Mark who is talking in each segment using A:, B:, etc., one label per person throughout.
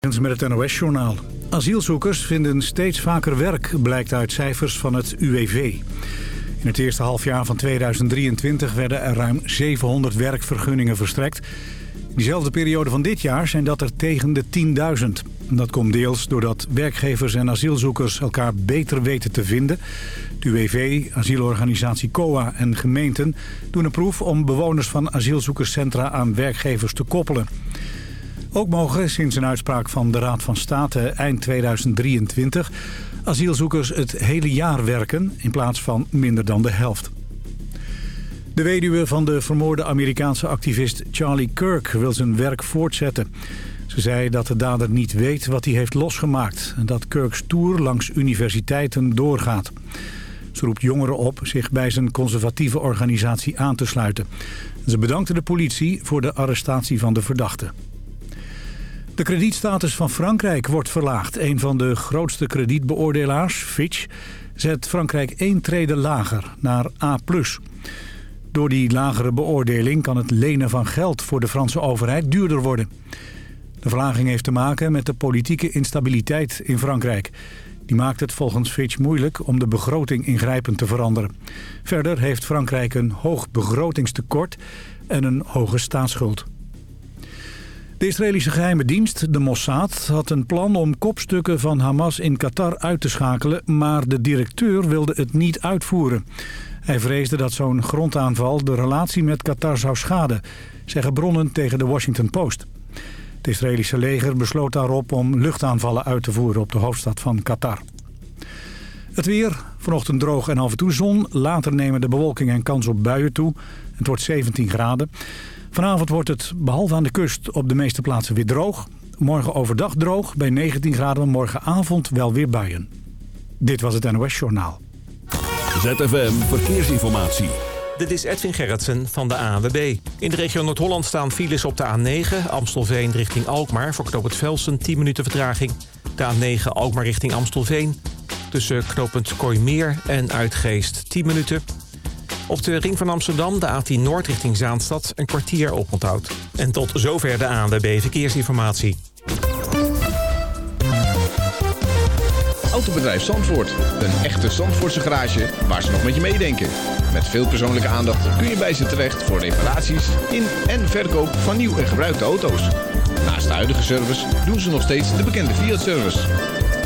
A: Met het NOS-journaal. Asielzoekers vinden steeds vaker werk, blijkt uit cijfers van het UWV. In het eerste halfjaar van 2023 werden er ruim 700 werkvergunningen verstrekt. In diezelfde periode van dit jaar zijn dat er tegen de 10.000. Dat komt deels doordat werkgevers en asielzoekers elkaar beter weten te vinden. De UWV, asielorganisatie COA en gemeenten doen een proef om bewoners van asielzoekerscentra aan werkgevers te koppelen. Ook mogen sinds een uitspraak van de Raad van State eind 2023 asielzoekers het hele jaar werken in plaats van minder dan de helft. De weduwe van de vermoorde Amerikaanse activist Charlie Kirk wil zijn werk voortzetten. Ze zei dat de dader niet weet wat hij heeft losgemaakt... en dat Kirk's tour langs universiteiten doorgaat. Ze roept jongeren op zich bij zijn conservatieve organisatie aan te sluiten. Ze bedankte de politie voor de arrestatie van de verdachte. De kredietstatus van Frankrijk wordt verlaagd. Een van de grootste kredietbeoordelaars, Fitch, zet Frankrijk één trede lager, naar A+. Door die lagere beoordeling kan het lenen van geld voor de Franse overheid duurder worden. De verlaging heeft te maken met de politieke instabiliteit in Frankrijk. Die maakt het volgens Fitch moeilijk om de begroting ingrijpend te veranderen. Verder heeft Frankrijk een hoog begrotingstekort en een hoge staatsschuld. De Israëlische geheime dienst, de Mossad, had een plan om kopstukken van Hamas in Qatar uit te schakelen, maar de directeur wilde het niet uitvoeren. Hij vreesde dat zo'n grondaanval de relatie met Qatar zou schaden, zeggen bronnen tegen de Washington Post. Het Israëlische leger besloot daarop om luchtaanvallen uit te voeren op de hoofdstad van Qatar. Het weer, vanochtend droog en af en toe zon. Later nemen de bewolking en kans op buien toe. Het wordt 17 graden. Vanavond wordt het, behalve aan de kust, op de meeste plaatsen weer droog. Morgen overdag droog, bij 19 graden. Morgenavond wel weer buien. Dit was het NOS Journaal.
B: ZFM Verkeersinformatie.
C: Dit is Edwin Gerritsen van de ANWB. In de regio Noord-Holland staan files op de A9... Amstelveen richting Alkmaar voor knooppunt Velsen 10 minuten vertraging. De A9 Alkmaar richting Amstelveen. Tussen knooppunt Kooimeer en Uitgeest 10 minuten... Op de ring van Amsterdam, de A10 Noord richting Zaanstad, een kwartier oponthoud. En tot zover de ANWB Verkeersinformatie.
D: Autobedrijf Zandvoort. Een echte Zandvoortse garage waar ze nog met je meedenken. Met veel persoonlijke aandacht kun je bij ze terecht voor reparaties in en verkoop van nieuw en gebruikte auto's. Naast de huidige service doen ze nog steeds de bekende Fiat-service.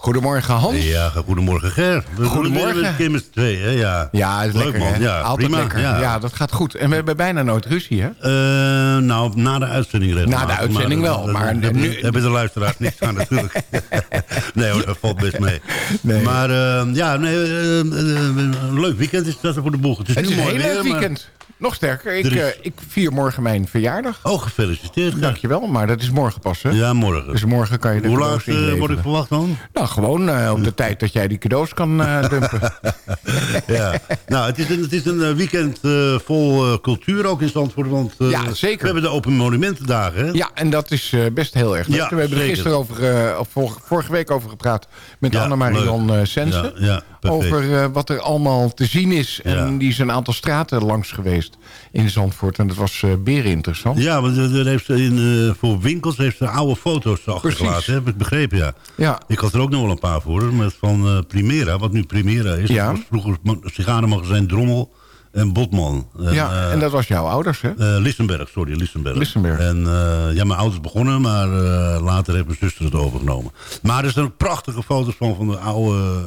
E: Goedemorgen Hans.
F: Ja, goedemorgen Ger. We
E: Goedemorgen.
F: Kim twee, hè? Ja,
E: Ja, is
F: Leuk,
E: lekker
F: man. Ja,
E: Altijd
F: prima.
E: lekker.
F: Ja.
E: Ja. dat gaat goed. En we hebben bijna nooit ruzie hè?
F: Eh, nou, na de uitzending.
E: Na de uitzending
F: maar,
E: wel,
F: eh,
E: maar
F: hebben,
E: nu-
F: hebben de luisteraars niks aan natuurlijk. nee hoor, dat valt best mee.
E: Nee.
F: Maar eh, ja, nee, eh, een leuk weekend is dat voor de boeg. Het is,
E: Het een
F: mooi
E: heel
F: maar-
E: weekend. Nog sterker, ik,
F: is-
E: eh, ik vier morgen mijn verjaardag.
F: Oh, gefeliciteerd. Ger.
E: Dankjewel, maar dat is morgen pas hè?
F: Ja, morgen.
E: Dus morgen kan je de
F: Hoe laat eh,
E: inleveren.
F: word ik verwacht dan?
E: Nou, gewoon eh, op de tijd dat jij die cadeaus kan eh, dumpen.
F: ja. Nou, het is een, het is een eh, weekend eh, vol eh, cultuur ook in Zandvoort. Want eh,
E: Ja, zeker.
F: we hebben de Open Monumentendagen. Hè?
E: Ja, en dat is eh, best heel erg leuk.
F: Ja,
E: we hebben er gisteren over, eh, of vorige, week over gepraat met
F: Ja,
E: Anne-Marion eh, Sensen.
F: Ja, ja.
E: Over eh, wat er allemaal te zien is. En die is een aantal straten langs geweest in Zandvoort. En dat was eh beren interessant.
F: Ja, want er er heeft in, eh, voor winkels heeft ze oude foto's achtergelaten. Heb ik begrepen, ja.
E: Ja.
F: Ik had er ook nog wel een paar voor. Met van eh, Primera, wat nu Primera is.
E: Ja.
F: Dat was vroeger ma- sigarenmagazijn Drommel en Botman. En,
E: ja,
F: eh,
E: en dat was jouw ouders, hè?
F: eh, Lissenberg, sorry, Lissenberg.
E: Lissenberg.
F: En eh, ja, mijn ouders begonnen, maar later heeft mijn zuster het overgenomen. Maar er zijn prachtige foto's van, van de oude...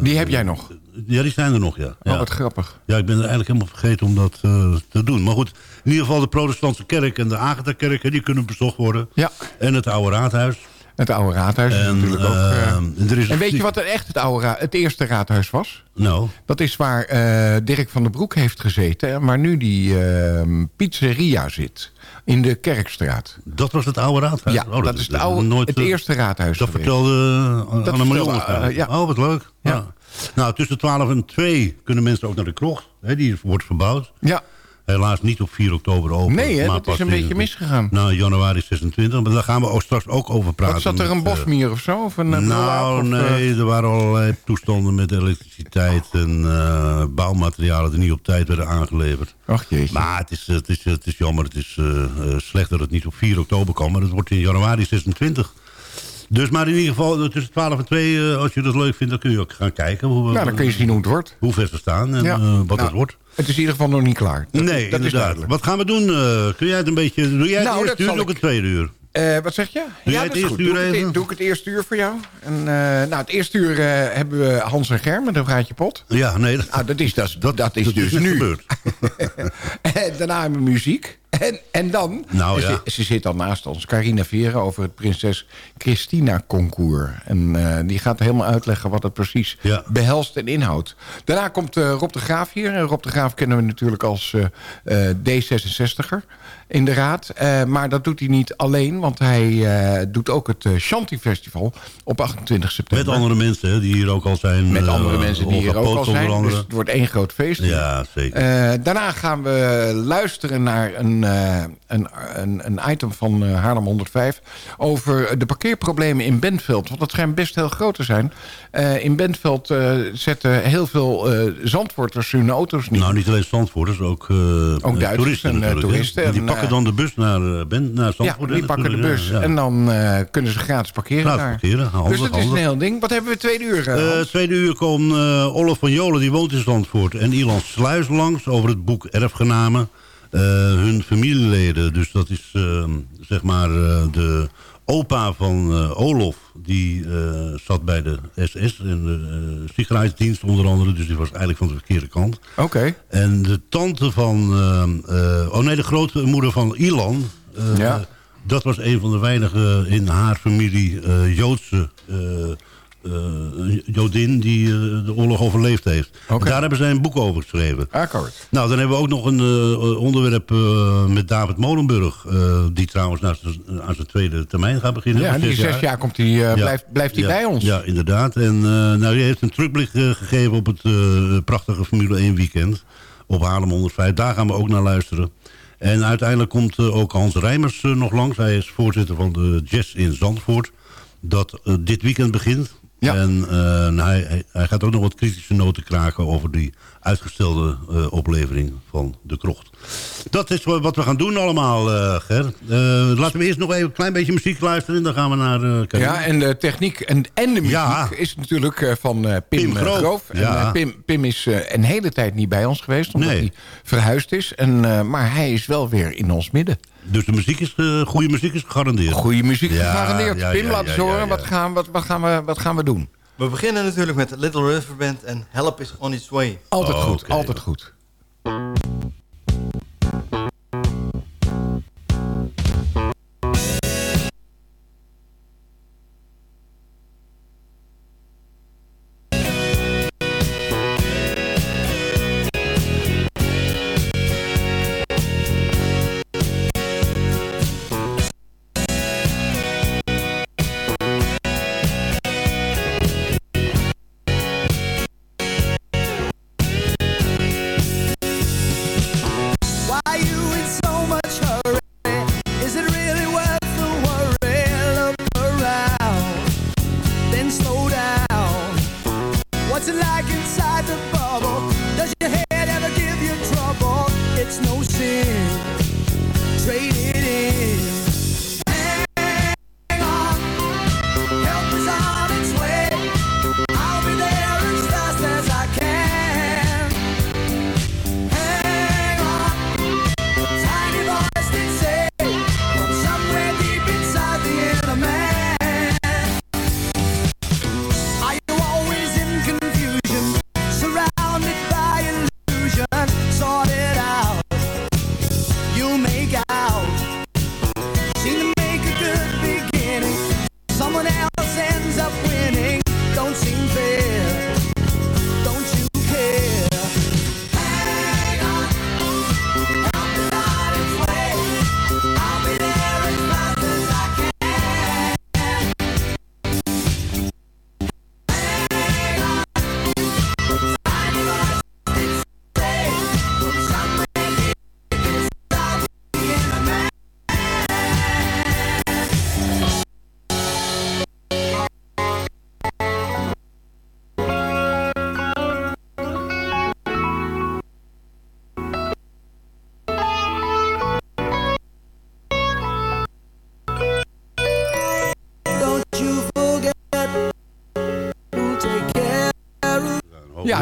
E: Die heb jij nog.
F: Ja, die zijn er nog, ja.
E: Oh,
F: ja.
E: wat grappig.
F: Ja, ik ben er eigenlijk helemaal vergeten om dat te doen. Maar goed, in ieder geval de protestantse kerk en de Agatha-kerk... die kunnen bezocht worden.
E: Ja.
F: En het oude raadhuis.
E: Het oude raadhuis is
F: En,
E: natuurlijk ook... eh,
F: eh, en er is
E: en
F: een-
E: weet je wat er echt het, oude ra- het eerste raadhuis was?
F: Nou,
E: Dat is waar eh, Dirk van den Broek heeft gezeten... maar nu die eh, pizzeria zit. In de Kerkstraat.
F: Dat was het oude raadhuis?
E: Ja,
F: Oh,
E: dat, is het, oude,
F: nooit,
E: het eerste raadhuis
F: Dat
E: geweest.
F: vertelde
E: Dat
F: Annemarie
E: vertelde, ja.
F: Oh, wat leuk.
E: Ja.
F: Ja. Nou, tussen 12 en 2 kunnen mensen ook naar de krocht. Hè, die wordt verbouwd.
E: Ja,
F: Helaas niet op 4 oktober open.
E: nee, hè,
F: maar
E: dat is een beetje misgegaan.
F: Nou, januari 26. Maar daar gaan we ook straks ook over praten.
E: Wat zat er een
F: eh,
E: bosmier of zo? Of een eh,
F: nou,
E: of, eh,
F: nee, er waren allerlei toestanden met elektriciteit en bouwmaterialen die niet op tijd werden aangeleverd.
E: Ach jeetje.
F: Maar het is, het is, het is jammer, het is slecht dat het niet op 4 oktober kan, maar het wordt in januari 26. Dus maar in ieder geval tussen 12 en 2, eh, als je dat leuk vindt, dan kun je ook gaan kijken hoe,
E: nou, dan kun je zien hoe het wordt.
F: hoe ver ze staan en
E: Ja.
F: wat
E: Nou,
F: het wordt.
E: Het is in ieder geval nog niet klaar. Dat,
F: nee,
E: dat is
F: inderdaad.
E: duidelijk.
F: Wat gaan we doen? eh, kun jij het een beetje... Doe jij het
E: Nou,
F: eerste uur of het tweede uur?
E: Eh, wat zeg je? ja, dat is goed. doe, ik het,
F: even?
E: doe ik het eerste uur voor jou. En, eh, nou, het eerste uur eh, hebben we Hans en Ger met een praatje pot.
F: Ja, nee. Dat,
E: Nou, dat is, dat, dat, is dus nu.
F: gebeurd.
E: En daarna hebben we muziek. En, en dan,
F: Nou,
E: ze,
F: ja.
E: ze zit al naast ons, Carina Veren... over het Prinses Christina Concours. En die gaat helemaal uitleggen wat het precies
F: Ja.
E: behelst en inhoudt. Daarna komt Rob de Graaf hier. En Rob de Graaf kennen we natuurlijk als eh, eh, D66er in de raad. Eh, maar dat doet hij niet alleen, want hij eh, doet ook het uh, Shanti Festival... op 28 september.
F: Met andere mensen hè, die hier ook al zijn.
E: Met
F: eh,
E: andere mensen die hier ook al zijn. Dus het wordt één groot feest.
F: Ja, zeker.
E: Eh, daarna gaan we luisteren naar een, eh, een, een, een item van eh, Haarlem 105... over de parkeerproblemen in Bentveld. Want dat schijnt best heel groot te zijn. Eh, in Bentveld eh, zetten heel veel eh zandvoorters hun auto's niet.
F: Nou, niet alleen Zandvoorters, ook, eh,
E: Ook Duitsers
F: toeristen
E: en, eh, toeristen.
F: En, pakken dan de bus naar, eh, ben, naar
E: ja,
F: Zandvoort.
E: die
F: hè,
E: pakken de bus.
F: ja, ja.
E: En dan eh, kunnen ze gratis parkeren
F: Gratis
E: daar.
F: parkeren, handig,
E: dus dat is een heel ding. Wat hebben we tweede uur? eh,
F: Eh, tweede uur komt Olaf van Jolen, die woont in Zandvoort. En Ilan Sluis langs over het boek Erfgenamen. Hun familieleden, dus dat is eh, zeg maar de opa van eh Olof. Die eh, zat bij de SS en de uh, onder andere. Dus die was eigenlijk van de verkeerde kant.
E: Oké.
F: En de tante van... oh nee, de grootmoeder van Ilan...
E: Ja.
F: Dat was een van de weinige in haar familie Joodse... eh, Jodin die eh, de oorlog overleefd heeft. Daar hebben zij een boek over geschreven.
E: Akkoord.
F: Nou, dan hebben we ook nog een eh, onderwerp met David Molenburg... die trouwens naar zijn- aan zijn tweede termijn gaat beginnen.
E: Ja,
F: Voor
E: die zes jaar komt die,
F: Ja.
E: blijft, blijft hij
F: Ja,
E: bij ons.
F: Ja, inderdaad. En nou, die heeft een terugblik gegeven op het prachtige Formule 1 weekend. Op Haarlem 105. Daar gaan we ook naar luisteren. En uiteindelijk komt ook Hans Rijmers nog langs. Hij is voorzitter van de Jazz in Zandvoort. Dat dit weekend begint.
E: Ja.
F: En eh, hij, hij, gaat ook nog wat kritische noten kraken over die uitgestelde eh, oplevering van de krocht. Dat is wa- wat we gaan doen allemaal, eh, Ger. Eh, laten we eerst nog even een klein beetje muziek luisteren. En dan gaan we naar uh,
E: Ja, en de techniek en, en de muziek
F: Ja.
E: is natuurlijk eh, van eh, Pim,
F: Pim Groof.
E: Groof. En
F: Ja.
E: Pim, Pim is eh, een hele tijd niet bij ons geweest, omdat
F: Nee.
E: hij verhuisd is. En, eh, maar hij is wel weer in ons midden.
F: Dus de muziek is, eh, goede muziek is gegarandeerd.
E: Goede muziek
F: Ja,
E: gegarandeerd.
F: ja,
E: Pim,
F: ja,
E: laat eens
F: ja,
E: horen.
F: ja.
E: Wat, gaan, wat, wat, gaan we, wat gaan we doen?
G: We beginnen natuurlijk met Little River Band en Help is on its way.
E: Altijd
F: Oh,
E: goed,
F: oké.
E: altijd goed.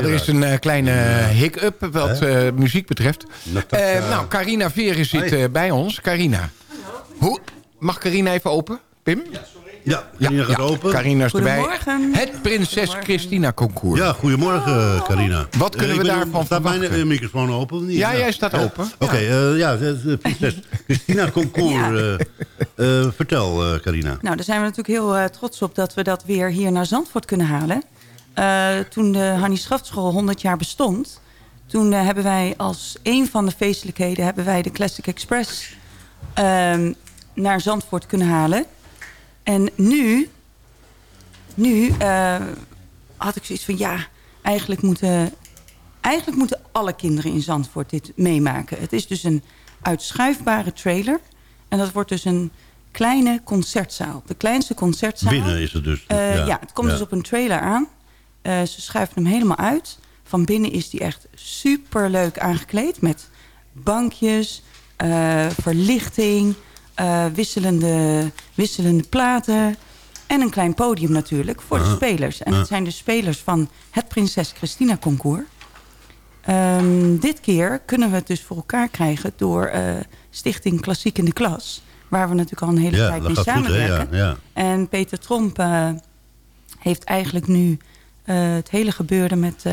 E: Ja, er is een eh, kleine hic-up wat eh, muziek betreft. Eh, nou, Carina Veren zit eh, bij ons. Carina. Hoe, mag Carina even open, Pim?
F: Ja, Carina gaat open.
E: Carina is erbij.
H: Goedemorgen.
E: Het Prinses. Christina concours.
F: Ja, goedemorgen Carina.
E: Wat kunnen we
F: ben-
E: daarvan
F: Staat mijn
E: verwachten?
F: eh, microfoon open? of niet?
E: Ja, jij staat open.
F: Oké, eh, ja, prinses Christina Concours.
H: Ja.
F: vertel, eh, Carina.
H: Nou, daar zijn we natuurlijk heel eh, trots op dat we dat weer hier naar Zandvoort kunnen halen. Eh, toen de Hannie Schaftschool 100 jaar bestond... toen eh, hebben wij als een van de feestelijkheden... hebben wij de Classic Express ehm, naar Zandvoort kunnen halen. En nu, nu eh, had ik zoiets van... ja, eigenlijk moeten, eigenlijk moeten alle kinderen in Zandvoort dit meemaken. Het is dus een uitschuifbare trailer... en dat wordt dus een kleine concertzaal. De kleinste concertzaal.
F: Binnen is het dus.
H: Ja. het komt dus op een trailer aan. Eh, ze schuiven hem helemaal uit. Van binnen is die echt super leuk aangekleed. Met bankjes, eh, verlichting, eh, wisselende, wisselende platen. En een klein podium natuurlijk voor de spelers. En dat zijn de spelers van het Prinses Christina Concours. Ehm, dit keer kunnen we het dus voor elkaar krijgen door Stichting Klassiek in de Klas. Waar we natuurlijk al een hele
F: Ja,
H: tijd mee
F: gaat goed,
H: samenwerken.
F: Ja, ja.
H: En Peter Tromp heeft eigenlijk nu het hele gebeuren met eh,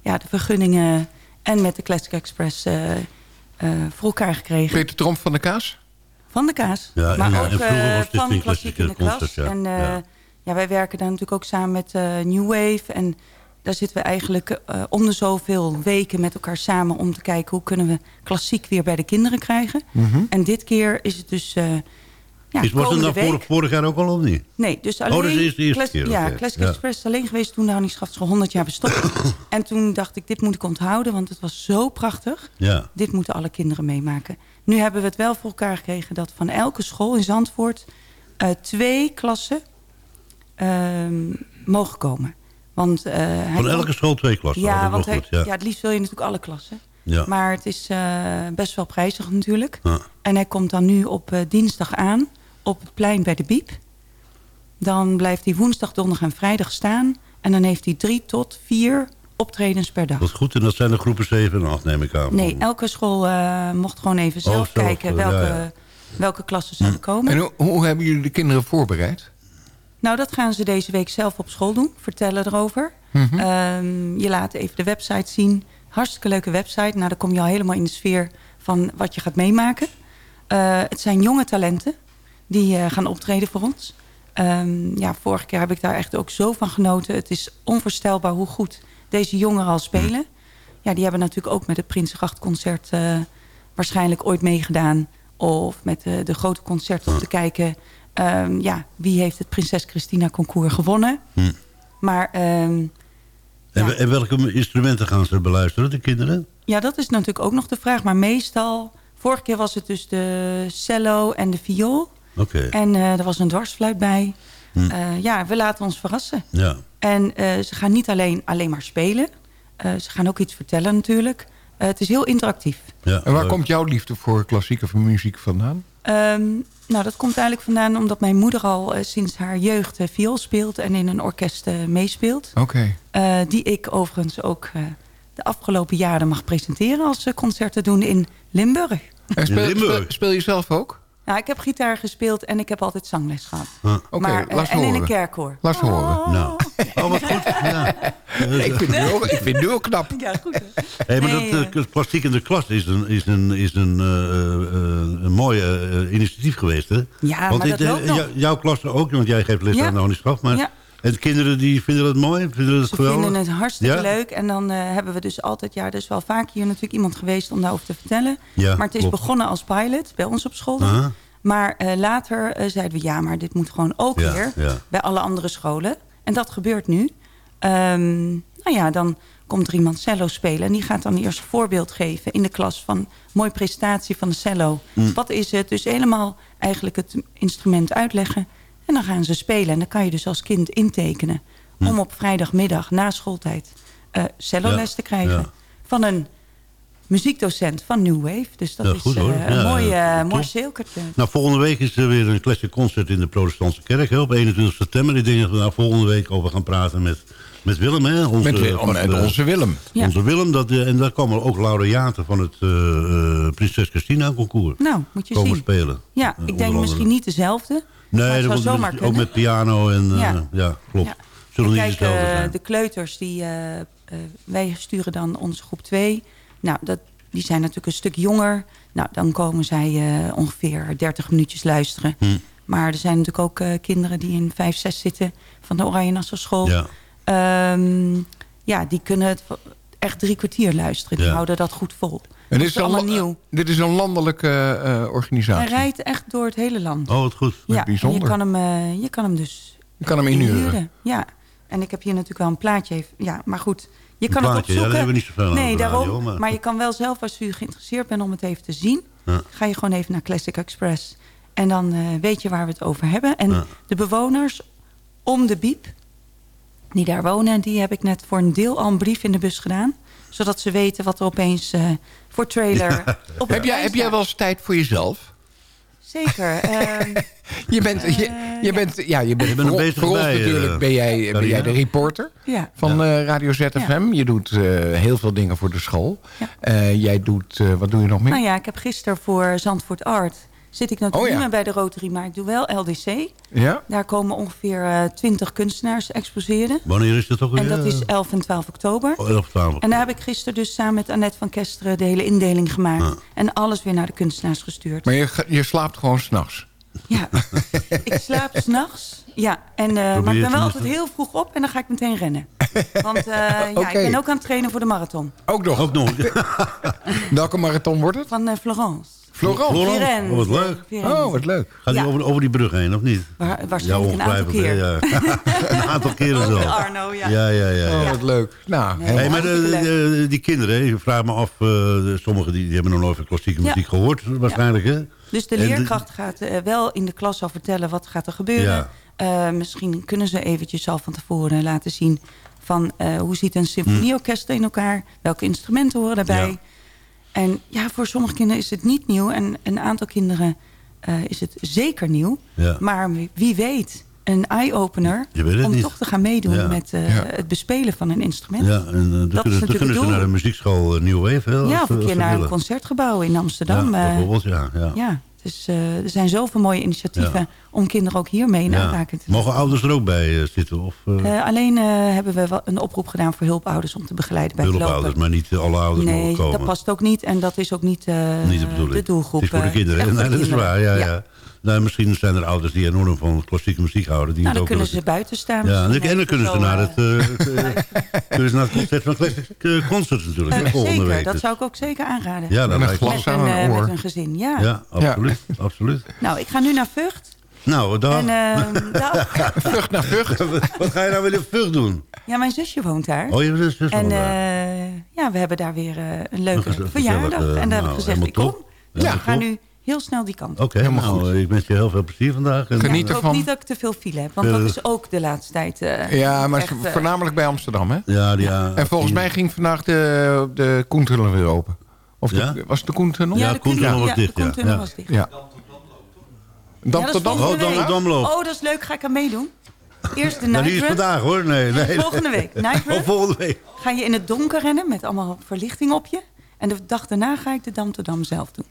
H: ja, de vergunningen en met de Classic Express eh, eh, voor elkaar gekregen.
E: Peter Tromp van de Kaas?
H: Van de kaas.
F: Ja, en-
H: maar
F: ja,
H: ook eh, van
F: Klassiek
H: klassiek in de klas.
F: Concert, ja.
H: En eh,
F: Ja.
H: ja. wij werken daar natuurlijk ook samen met eh, New Wave. En daar zitten we eigenlijk eh, om de zoveel weken met elkaar samen... om te kijken hoe kunnen we klassiek weer bij de kinderen krijgen. En dit keer is het dus... eh ja,
F: Is, was het
H: week.
F: vorig, vorig jaar ook al of niet?
H: Nee, dus alleen...
F: Oh, dat is de eerste
H: Class-
F: keer,
H: Ja. Classic
F: Ja.
H: Express is alleen geweest toen de Hannie Schaftschool 100 jaar bestond. en toen dacht ik, dit moet ik onthouden, want het was zo prachtig.
F: Ja.
H: Dit moeten alle kinderen meemaken. Nu hebben we het wel voor elkaar gekregen dat van elke school in Zandvoort... eh, twee klassen ehm, mogen komen. Want, eh,
F: Van elke school twee klassen. Oh,
H: Ja,
F: is
H: want
F: wel
H: hij,
F: goed, ja.
H: ja, het liefst wil je natuurlijk alle klassen.
F: Ja.
H: Maar het is eh, best wel prijzig natuurlijk.
F: Ja.
H: En hij komt dan nu op dinsdag aan op het plein bij de Biep. Dan blijft hij woensdag, donderdag en vrijdag staan. En dan heeft hij drie tot vier optredens per dag.
F: Dat is goed. En dat zijn de groepen 7 en 8, neem ik aan.
H: Nee, elke school eh, mocht gewoon even zelf
F: Oh, zelf,
H: kijken welke,
F: ja.
H: welke klassen zouden komen.
E: En hoe, hoe hebben jullie de kinderen voorbereid?
H: Nou, dat gaan ze deze week zelf op school doen. Vertellen erover.
E: Mhm.
H: Ehm, je laat even de website zien. Hartstikke leuke website. Nou, dan kom je al helemaal in de sfeer van wat je gaat meemaken. Eh, het zijn jonge talenten die eh, gaan optreden voor ons. Ehm, ja, vorige keer heb ik daar echt ook zo van genoten. Het is onvoorstelbaar hoe goed deze jongeren al spelen. Ja, die hebben natuurlijk ook met het Prinsengrachtconcert eh waarschijnlijk ooit meegedaan. Of met de, de grote concerten om te kijken... ehm, ja, wie heeft het Prinses Christina Concours gewonnen.
F: Hm.
H: Maar ehm,
F: En,
H: ja.
F: en welke instrumenten gaan ze beluisteren, de kinderen?
H: ja, dat is natuurlijk ook nog de vraag. Maar meestal... Vorige keer was het dus de cello en de viool.
F: Oké,
H: En eh, er was een dwarsfluit bij.
F: Hm.
H: Eh, ja, we laten ons verrassen.
F: ja.
H: En eh, ze gaan niet alleen, alleen maar spelen. Eh, ze gaan ook iets vertellen natuurlijk. Eh, het is heel interactief.
F: ja.
E: En waar
F: leuk.
E: komt jouw liefde voor klassieke muziek vandaan?
H: Ehm, nou, dat komt eigenlijk vandaan omdat mijn moeder al sinds haar jeugd eh, viool speelt... en in een orkest eh, meespeelt.
E: Oké.
H: Eh, die ik overigens ook eh, de afgelopen jaren mag presenteren... als ze concerten doen in Limburg.
E: En speel,
F: Limburg.
E: speel, speel je zelf ook?
H: Nou, ik heb gitaar gespeeld en ik heb altijd zangles gehad.
E: Oké,
H: maar, eh,
E: laat
H: en in
E: horen.
H: een kerkkoor.
E: Laat horen.
F: Nou, oh, wat goed. Ja.
E: Ik vind het nu ook, ik vind het nu ook knap.
H: Ja, goed. hè?
F: Hey, maar
H: Nee,
F: dat, eh, Klassiek in de Klas is een, is een, is een, eh, eh, een mooi eh, initiatief geweest, hè?
H: Ja,
F: want
H: maar
F: dit,
H: dat
F: eh,
H: loopt nog.
F: jou- jouw klas ook, want jij geeft les
H: Ja.
F: aan de Honisgraf. Maar
H: Ja.
F: En de kinderen die vinden dat mooi? Vinden dat
H: Ze
F: geweldig?
H: vinden het hartstikke
F: Ja?
H: leuk. En dan eh, hebben we dus altijd... Ja, er is wel vaak hier natuurlijk iemand geweest om daarover te vertellen.
F: Ja,
H: maar het is
F: klopt.
H: begonnen als pilot bij ons op school. Maar eh, later eh, zeiden we... Ja, maar dit moet gewoon ook
F: Ja,
H: weer bij alle andere scholen. En dat gebeurt nu. Ehm, nou ja, dan komt er iemand cello spelen. En die gaat dan eerst een voorbeeld geven in de klas... van mooie presentatie van de cello.
F: Mm.
H: Wat is het? Dus helemaal eigenlijk het instrument uitleggen. En dan gaan ze spelen. En dan kan je dus als kind intekenen... om op vrijdagmiddag na schooltijd eh celloles
F: Ja,
H: te krijgen.
F: ja.
H: Van een muziekdocent van New Wave. Dus dat
F: Ja,
H: is
F: goed,
H: eh, een
F: Ja,
H: mooi,
F: ja, top.
H: mooi cirkeltje.
F: Nou, volgende week is er weer een classic concert in de protestantse kerk. Hè, op 21 september. Ik denk dat we daar volgende week over gaan praten met, met Willem. Hè, onze,
E: Met, Wil-
F: vaste-
E: met onze Willem.
H: Ja.
F: Onze Willem. Dat, en daar komen ook laureaten van het eh, eh, Prinses Christina concours.
H: Nou, moet je
F: komen
H: zien.
F: spelen.
H: Ja, ik denk
F: andere.
H: misschien niet dezelfde.
F: Nee,
H: zou
F: dat
H: kunnen.
F: ook met piano en eh, ja.
H: Ja.
F: klopt.
H: Ja.
F: Zullen
H: En
F: niet
H: kijk,
F: dezelfde
H: eh,
F: zijn.
H: de kleuters, die, eh, wij sturen dan onze groep 2. Nou, dat, die zijn natuurlijk een stuk jonger. Nou, dan komen zij ongeveer 30 minuutjes luisteren.
F: Hm.
H: Maar er zijn natuurlijk ook kinderen die in 5, 6 zitten van de Oranje Nassau School.
F: Ja.
H: Ehm, ja, die kunnen het echt drie kwartier luisteren. Die
F: Ja.
H: houden dat goed vol.
E: En dit
H: is
E: is,
H: allemaal
E: een,
H: nieuw.
E: dit is een landelijke eh,
H: Hij
E: organisatie.
H: rijdt echt door het hele land.
F: Oh, wat goed.
E: Wat
H: ja, en je
E: bijzonder.
H: kan, hem, eh, je kan hem dus
E: Je kan hem inhuren.
H: Ja, en ik heb hier natuurlijk wel een plaatje. Ja, maar goed, je kan
F: plaatje,
H: het
F: ja,
H: opzoeken.
F: daar hebben we niet zoveel aan
H: Nee, daarom.
F: radio, maar-
H: maar... je kan wel zelf, als u geïnteresseerd bent om het even te zien...
F: Ja.
H: ga je gewoon even naar Classic Express. En dan eh, weet je waar we het over hebben. En
F: Ja.
H: de bewoners om de biep, die daar wonen... die heb ik net voor een deel al een brief in de bus gedaan. Zodat ze weten wat er opeens eh, voor trailer op
E: Heb jij, heb jij wel eens tijd voor jezelf?
H: Zeker. ehm,
E: Je bent, je, je
H: ja.
E: bent, ja, je bent,
F: Je bent
E: voor,
F: bezig
E: voor ons
F: bij,
E: natuurlijk
F: eh,
E: ben jij, ben jij de reporter
H: ja.
E: van eh, Radio ZFM. Je doet eh, heel veel dingen voor de school.
H: Ja.
E: Eh, jij doet, eh, wat doe je nog meer?
H: Nou ja, ik heb gisteren voor Zandvoort Art... zit ik natuurlijk
E: Oh ja.
H: niet meer bij de Rotary, maar ik doe wel LDC.
E: Ja?
H: Daar komen ongeveer twintig kunstenaars exposeren.
F: Wanneer is dat ook weer?
H: En dat is 11 en 12 oktober.
F: Oh, 11, 12.
H: En daar heb ik gisteren dus samen met Annette van Kesteren... de hele indeling gemaakt.
F: Ah.
H: En alles weer naar de kunstenaars gestuurd.
E: Maar je, je slaapt gewoon s'nachts.
H: Ja, ik slaap s'nachts. Ja, en, eh, maar ik ben wel altijd heel vroeg op en dan ga ik meteen rennen. Want eh, ja, ik ben ook aan het trainen voor de marathon.
E: Ook nog.
F: Ook nog.
E: Welke marathon wordt het?
H: Van eh, Florence.
E: Florence.
F: Oh, wat leuk.
E: Oh, wat leuk.
F: Gaat hij
H: Ja.
F: over, over die brug heen, of niet?
H: Waar- waarschijnlijk een aantal keer.
F: hè, Ja. een aantal keren zo.
H: Arno, ja.
F: Ja, ja, ja. ja.
E: Oh, wat leuk. Nou,
H: Nee.
F: Hey, maar de, die kinderen, ik vraag me af, eh, sommigen die, die hebben nog nooit van klassieke
H: Ja.
F: muziek gehoord, waarschijnlijk. Hè?
H: Dus de leerkracht gaat eh, wel in de klas al vertellen wat gaat er gebeuren.
F: Ja.
H: Eh, misschien kunnen ze eventjes al van tevoren laten zien... van eh, hoe ziet een symfonieorkest in elkaar? Welke instrumenten horen daarbij? En ja, voor sommige kinderen is het niet nieuw. En een aantal kinderen eh, is het zeker nieuw.
F: Ja.
H: Maar wie- weet, een eye-opener... Om
F: niet.
H: toch te gaan meedoen
F: Ja.
H: met eh,
E: Ja.
H: het bespelen van een instrument.
F: Ja, en eh,
H: is
F: kunnen, kunnen ze naar de muziekschool Nieuw Wave.
H: Ja, of een keer naar een concertgebouw in Amsterdam.
F: Ja, bijvoorbeeld, ja. ja.
H: Dus eh, er zijn zoveel mooie initiatieven
F: Ja.
H: om kinderen ook hiermee in
F: Ja.
H: aanraking te
F: Mogen ouders er ook bij eh, zitten? Of uh,
H: Eh, alleen hebben we wel een oproep gedaan voor hulpouders om te begeleiden bij het
F: hulpouders, maar niet alle ouders
H: Nee,
F: mogen komen?
H: dat past ook niet en dat is ook niet,
F: niet de
H: doelgroep.
F: Het is voor de kinderen.
H: voor
F: Nee, dat is waar, ja, ja. Nou, misschien zijn er ouders die enorm van klassieke muziek houden. Die
H: Nou, dan
F: ook
H: kunnen ze buiten staan.
F: Ja, en, en dan kunnen ze naar
H: eh,
F: het, eh, eh, kunnen ze naar het concert van Classic Concert natuurlijk. hè, volgende
H: zeker,
F: week.
H: dat
F: Dus-
H: zou ik ook zeker aanraden.
F: ja, dat
E: Met een
H: met,
E: aan
H: een, met een gezin, ja.
F: Ja, absoluut. absoluut.
H: Nou, ik ga nu naar Vught.
F: Nou, dag.
H: En, ehm, dag.
E: Vlucht naar vlucht.
F: Wat ga je nou weer in Vught doen?
H: Ja, mijn zusje woont daar.
F: Oh, je zus
H: en
F: wel daar.
H: eh, ja, we hebben daar weer een leuke
F: Gezellig,
H: verjaardag. en daar heb
F: nou,
H: ik gezegd, ik kom. Dus
F: Ja,
H: ik ga
F: top.
H: nu heel snel die kant op.
F: Oké,
E: helemaal
F: nou,
E: goed.
F: ik wens je heel veel plezier vandaag. En,
E: Geniet
H: Ik hoop
E: ervan.
H: niet dat ik te veel file heb, want dat
F: dat-
H: is ook de laatste tijd eh,
E: Ja, maar
H: echt, eh,
E: voornamelijk bij Amsterdam, hè?
F: Ja, ja.
E: En volgens mij ging vandaag de, de Koentunnel weer open. Of de,
F: Ja?
E: was het de Koentunnel?
F: Ja,
H: de
F: Koentunnel was dicht,
H: de
F: ja.
H: Koentunnel
F: Ja.
H: was dicht.
E: Ja. Dam
H: Ja,
E: tot
H: dat is
E: dam?
F: Oh, Dam-.
H: Oh, dat is leuk. Ga ik aan meedoen. Eerst de
F: Nou,
H: night
F: die is
H: run.
F: vandaag hoor. Nee, nee. nee.
H: Volgende week. Night run.
F: Oh, volgende week.
H: Ga je in het donker rennen met allemaal verlichting op je. En de dag daarna ga ik de Dam tot Dam zelf doen.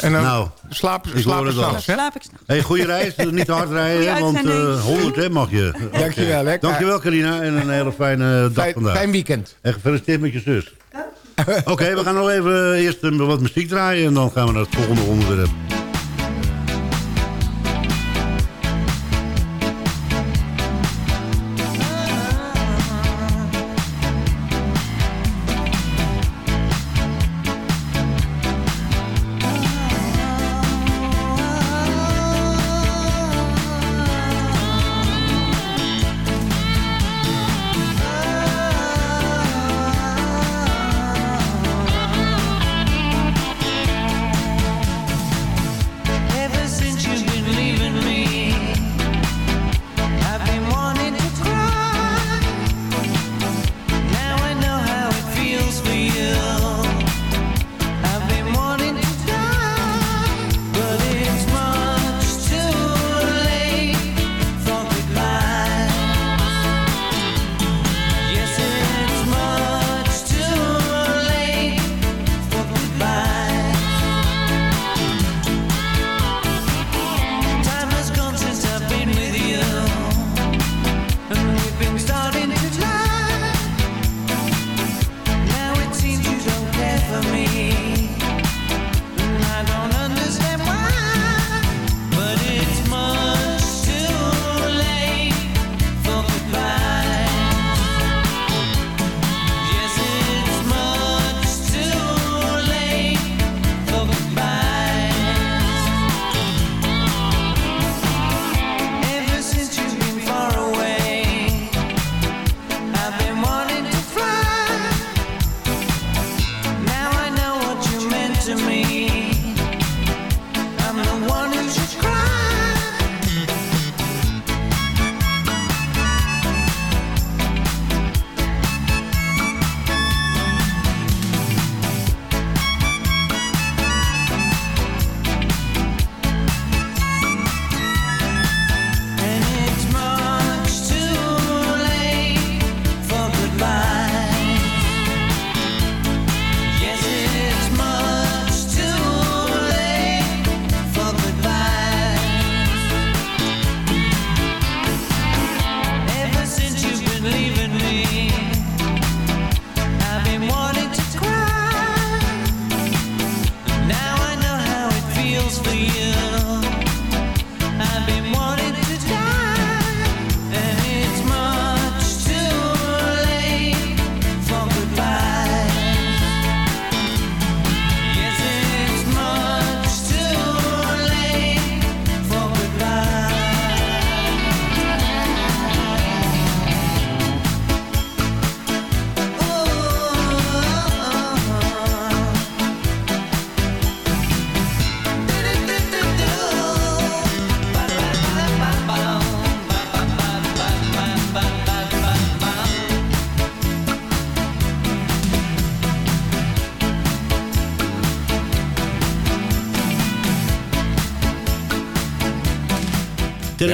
E: En dan
F: Nou,
E: slaap,
F: al.
H: Dan
E: s'nachts, hè?
H: slaap ik s'nachts.
F: Hey, goede reis. Niet te hard rijden, want
H: uitzending.
F: eh 100 hè, mag je.
E: Dankjewel, hè?
F: Dankjewel Carina en een hele fijne dag
E: Fijn,
F: vandaag.
E: fijn weekend.
F: En gefeliciteerd met je zus. Oké, we gaan nog even eerst eh, wat muziek draaien en dan gaan we naar het volgende onderwerp.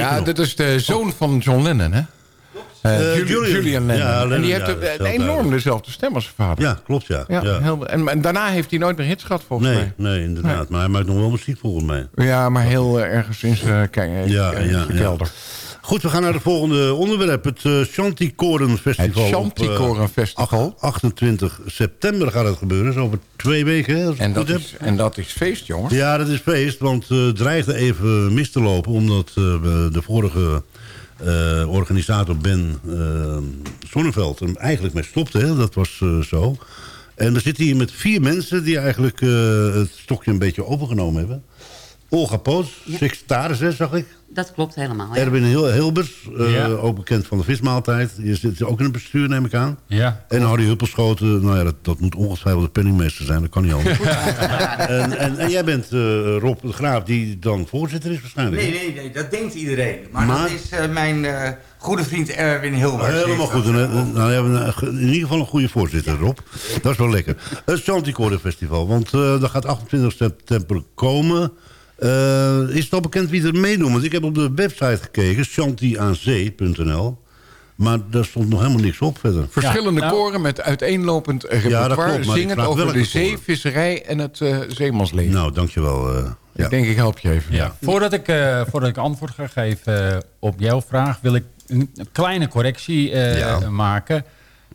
E: Ja, dat is de zoon van John Lennon, hè? Eh,
F: Eh,
E: Julian,
F: Julian.
E: Julian Lennon.
F: Ja,
E: en die heeft
F: ja,
E: een- enorm dezelfde stem als zijn vader.
F: Ja, klopt, ja.
E: Ja,
F: ja.
E: Heel, en, en daarna heeft hij nooit meer hits gehad, volgens
F: Nee,
E: mij.
F: nee, inderdaad. Maar hij maakt nog wel muziek volgens mij.
E: Ja, maar heel eh, ergens in zijn kijk,
F: Ja, ja,
E: zijn
F: ja.
E: kelder.
F: Goed, we gaan naar het volgende onderwerp. Het uh, Chanticoren Festival.
E: Het
F: op,
E: Chanticoren
F: eh,
E: Festival.
F: 28 september gaat het gebeuren. Dus over twee weken, hè,
E: En dat, is, en dat is feest, jongens.
F: Ja, dat is feest, want eh, het dreigde even mis te lopen... omdat eh, de vorige eh, organisator Ben eh, Sonneveld hem eigenlijk mee stopte. Hè? Dat was eh, zo. En we zitten hier met vier mensen die eigenlijk eh, het stokje een beetje overgenomen hebben. Olga Poos,
I: Ja.
F: secretaris, hè, zag ik.
I: Dat klopt helemaal. Ja.
F: Erwin Hil Hilbers, eh,
J: Ja.
F: ook bekend van de vismaaltijd. Je zit ook in het bestuur, neem ik aan.
J: Ja.
F: En Harry Huppelschoten, nou ja, dat, dat moet ongetwijfeld de penningmeester zijn. Dat kan niet anders. en, en, en jij bent eh, Rob de Graaf, die dan voorzitter is waarschijnlijk.
K: Nee, nee, nee, dat denkt iedereen. Maar,
F: Maar-
K: dat is eh, mijn eh, goede vriend Erwin Hilbers.
F: Helemaal goed. En, nou, we hebben een- in ieder geval een goede voorzitter, Rob. Dat is wel lekker. Het Chanticore Festival, want eh dat gaat 28 september komen. Eh, is het al bekend wie er meedoet? Want ik heb op de website gekeken, chantiaanzee.nl. Maar daar stond nog helemaal niks op verder.
E: Verschillende
J: Ja, nou-
E: koren met uiteenlopend repertoire...
F: klopt, maar ik
E: zingend over de
F: koren.
E: zee, visserij en het eh, zeemansleven.
F: Nou, dankjewel. eh ja.
E: Ik denk, ik help je even.
J: Ja. Voordat, ik, eh, voordat ik antwoord ga geven eh, op jouw vraag... wil ik een kleine correctie eh,
F: Ja.
J: maken.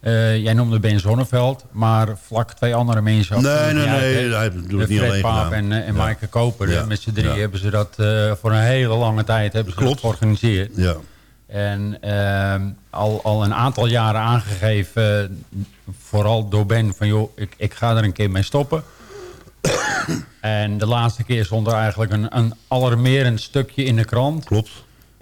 J: Eh, jij noemde Ben Zonneveld, maar vlak twee andere mensen...
F: Nee, nee,
J: uit,
F: nee, hij doet het niet
J: Fred
F: alleen
J: Paap
F: gedaan.
J: en, eh, en
F: Ja.
J: Maaike Koper.
F: Ja.
J: Met z'n drie
F: Ja.
J: hebben ze dat eh, voor een hele lange tijd hebben ze
F: Klopt.
J: georganiseerd.
F: Ja.
J: En ehm, al, al een aantal jaren aangegeven, vooral door Ben, van joh, ik, ik ga er een keer mee stoppen. en de laatste keer stond er eigenlijk een, een alarmerend stukje in de krant.
F: Klopt.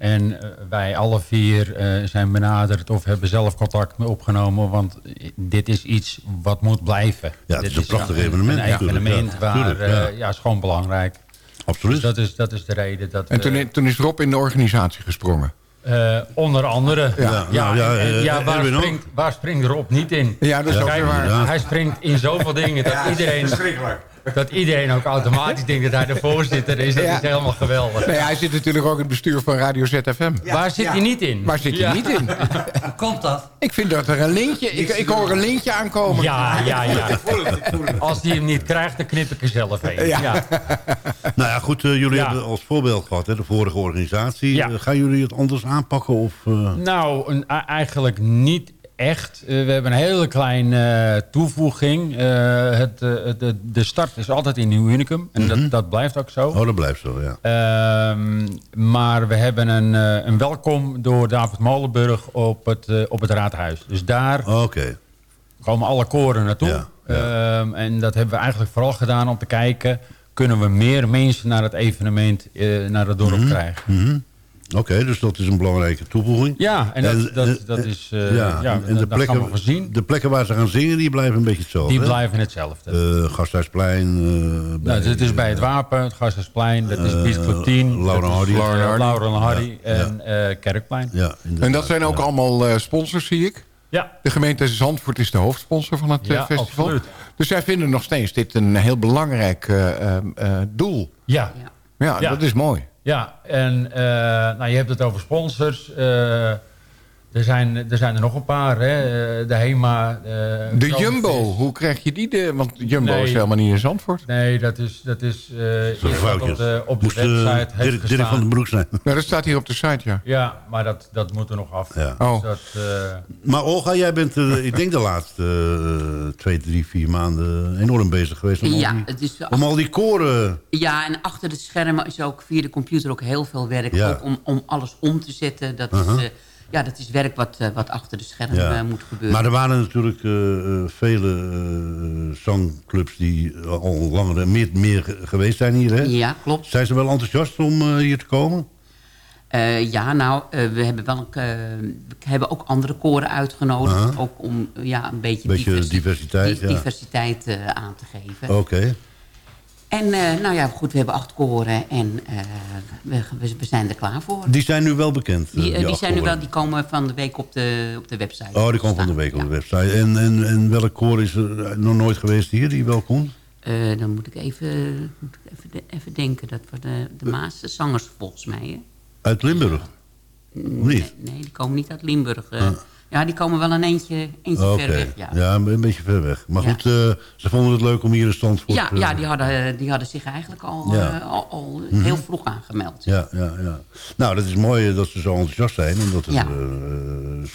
J: En eh, wij alle vier eh, zijn benaderd of hebben zelf contact mee opgenomen. Want eh, dit is iets wat moet blijven.
F: Ja, het
J: Dit
F: is een prachtig evenement
J: Een
F: natuurlijk,
J: evenement
F: ja.
J: waar,
F: Tuurlijk, ja.
J: eh, ja, is gewoon belangrijk.
F: Absoluut.
J: Dus dat is, dat is de reden dat
E: En toen, toen is Rob in de organisatie gesprongen.
J: eh, onder andere.
F: Ja, nou ja,
J: en- en
F: eh,
J: ja waar, springt, waar springt Rob niet in?
E: Ja, dat is ook waar.
J: Hij springt in zoveel dingen dat, iedereen, dat iedereen ook automatisch denkt dat hij de voorzitter is. Dat
E: Ja.
J: is helemaal geweldig.
E: Nee, hij zit natuurlijk ook in het bestuur van Radio ZFM.
J: waar zit hij niet in?
E: Waar zit hij niet in?
K: Hoe komt dat?
E: Ik vind dat er een lintje... Ik, ik hoor een lintje aankomen.
J: Ja, ja, ja. Als hij hem niet krijgt, dan knip ik er zelf heen.
E: Ja.
J: Ja.
F: Nou ja, goed, eh, jullie
J: Ja.
F: hebben als voorbeeld gehad, hè, de vorige organisatie.
J: Ja.
F: Eh, gaan jullie het anders aanpakken? Of, eh,
J: Nou, een, eigenlijk niet echt. Eh, we hebben een hele kleine eh, toevoeging. Eh, het, de, de start is altijd in Nieuw Unicum. En dat, dat blijft ook zo.
F: Oh, dat blijft zo, ja.
J: Ehm, maar we hebben een, een welkom door David Molenburg op het, op het raadhuis. Dus daar
F: Oké.
J: komen alle koren naartoe.
F: Ja, ja.
J: Ehm, en dat hebben we eigenlijk vooral gedaan om te kijken... kunnen we meer mensen naar het evenement, naar het dorp krijgen.
F: Mhm. Oké, dus dat is een belangrijke toevoeging.
J: Ja, en dat,
F: En,
J: dat,
F: eh,
J: dat is... eh, ja,
F: en
J: dat-
F: de
J: dat gaan we
F: plekken, de plekken waar ze gaan zingen, die blijven een beetje hetzelfde.
J: Die
F: hè?
J: blijven hetzelfde.
F: Eh, Gasthuisplein. eh,
J: nou, dit is bij het Wapen, het Gasthuisplein, dat is Club 10.
F: Laura
J: dat is,
F: Hardy.
E: Laura Hardy.
J: En Hardy
F: Ja,
J: en eh, Kerkplein.
F: Ja, inderdaad,
E: En dat zijn ook
F: ja.
E: allemaal eh, sponsors, zie ik.
J: Ja,
E: De gemeente Zandvoort is de hoofdsponsor van het
J: Ja,
E: festival.
J: absoluut.
E: Dus zij vinden nog steeds dit een heel belangrijk eh, eh, eh, doel.
J: ja,
I: Ja.
E: Ja,
J: Ja.
E: dat is mooi.
J: Ja. En eh, nou, je hebt het over sponsors. Er, zijn, er zijn er nog een paar, hè. Eh, De HEMA. eh,
E: De
J: Kroonvis.
E: Jumbo, hoe krijg je die? De, want Jumbo
J: Nee.
E: is helemaal niet in Zandvoort.
J: Nee, dat is, dat is eh, wat
F: foutjes.
J: op de, op de
F: Moest,
J: website heeft
F: Dirk, Dirk van den Broek zijn.
E: Nou, dat staat hier op de site, ja.
J: Ja, maar dat, dat moet er nog af.
F: Ja.
E: Oh.
J: Dus dat, eh,
F: Maar Olga, jij bent, ik denk de laatste twee, drie, vier maanden enorm bezig geweest. Om,
I: Ja,
F: al, die,
I: het is,
F: om al die koren...
I: ja, en achter de schermen is ook via de computer ook heel veel werk.
F: Ja.
I: Ook om, om alles om te zetten. Dat,
F: Uh-huh.
I: is, eh, ja, dat is werk wat, eh, wat achter de schermen
F: Ja.
I: eh, moet gebeuren.
F: Maar er waren natuurlijk eh, vele zangclubs die al langer meer, meer ge- geweest zijn hier. Hè?
I: Ja, klopt.
F: Zijn ze wel enthousiast om hier te komen?
I: Ja, nou, we hebben wel we hebben ook andere koren uitgenodigd. Ook om ja, een beetje,
F: Beetje
I: diversi-
F: diversiteit, ja.
I: diversiteit eh, aan te geven.
F: Oké.
I: En eh, nou ja, goed, we hebben acht koren en eh, we, we, zijn er klaar voor.
F: Die zijn nu wel bekend?
I: Die, eh, die zijn nu wel, die komen van de week op de, op de website.
F: Oh, die komt van de week op de website. En, en, en welk koor is er nog nooit geweest hier die wel komt?
I: Dan moet ik even, moet ik even, even denken. Dat we de, de Maas, zangers volgens mij. Hè?
F: Uit Limburg? Niet?
I: Nee, die komen niet uit Limburg.
F: Ah.
I: Ja, die komen wel een eentje, eentje
F: Oké,
I: ver weg. Ja.
F: ja, een beetje ver weg. Maar
I: Ja.
F: goed, eh, ze vonden het leuk om hier in Zandvoort...
I: Ja,
F: eh,
I: ja die, hadden, die hadden zich eigenlijk al,
F: Ja.
I: eh, al, al
F: Mhm.
I: heel vroeg aangemeld.
F: Ja, ja, ja. Nou, dat is mooi eh, dat ze zo enthousiast zijn en dat er
I: Ja.
F: eh,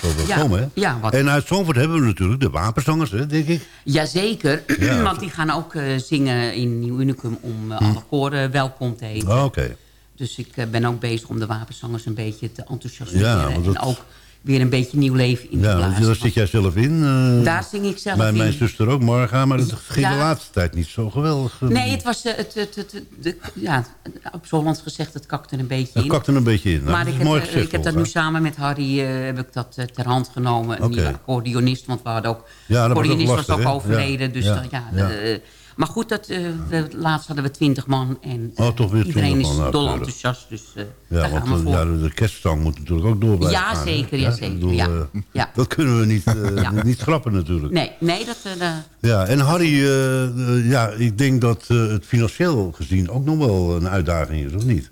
F: zo
I: Ja,
F: komen. Hè?
I: ja, wat-
F: En uit Zandvoort hebben we natuurlijk de wapenzangers, hè, denk ik.
I: Jazeker,
F: Ja.
I: want die gaan ook eh, zingen in Nieuw Unicum om eh, alle koren welkom te heten.
F: Oh, Oké.
I: Dus ik eh, ben ook bezig om de wapenzangers een beetje te enthousiasmeren.
F: Ja, dat-
I: En ook weer een beetje nieuw leven in te
F: Ja,
I: blazen.
F: daar zit jij zelf in. eh,
I: Daar zing ik zelf
F: mijn,
I: in.
F: Mijn zuster ook, Marga, maar het ging
I: Ja.
F: de laatste tijd niet zo geweldig.
I: Nee, het was, eh, het, het, het, het- de, ja, op z'n Hollands gezegd, het kakte een beetje
F: Het
I: in.
F: kakte een beetje in. Nou,
I: maar
F: dat
I: ik heb, eh,
F: gezegd,
I: ik heb dat nu samen met Harry heb ik dat ter hand genomen. Een
F: Oké.
I: nieuwe accordeonist, want we hadden ook...
F: Ja, dat was ook
I: accordeonist was
F: lastig,
I: ook
F: hè?
I: overleden. Dus
F: ja,
I: dat, ja,
F: ja.
I: Maar goed, dat, eh, laatst hadden we twintig man. En
F: Oh, toch weer
I: iedereen
F: 20
I: is
F: man,
I: dol enthousiast. Dus eh,
F: Ja,
I: daar
F: want
I: gaan we
F: eh,
I: voor.
F: ja, de, kerstzang moet natuurlijk ook door blijven
I: Ja,
F: gaan,
I: zeker, ja, zeker,
F: bedoel,
I: ja.
F: eh,
I: Ja.
F: Dat kunnen we niet, eh,
I: Ja.
F: niet schrappen natuurlijk.
I: Nee, nee dat, eh,
F: Ja, en Harry, eh, eh, ja, ik denk dat eh, het financieel gezien ook nog wel een uitdaging is, of niet?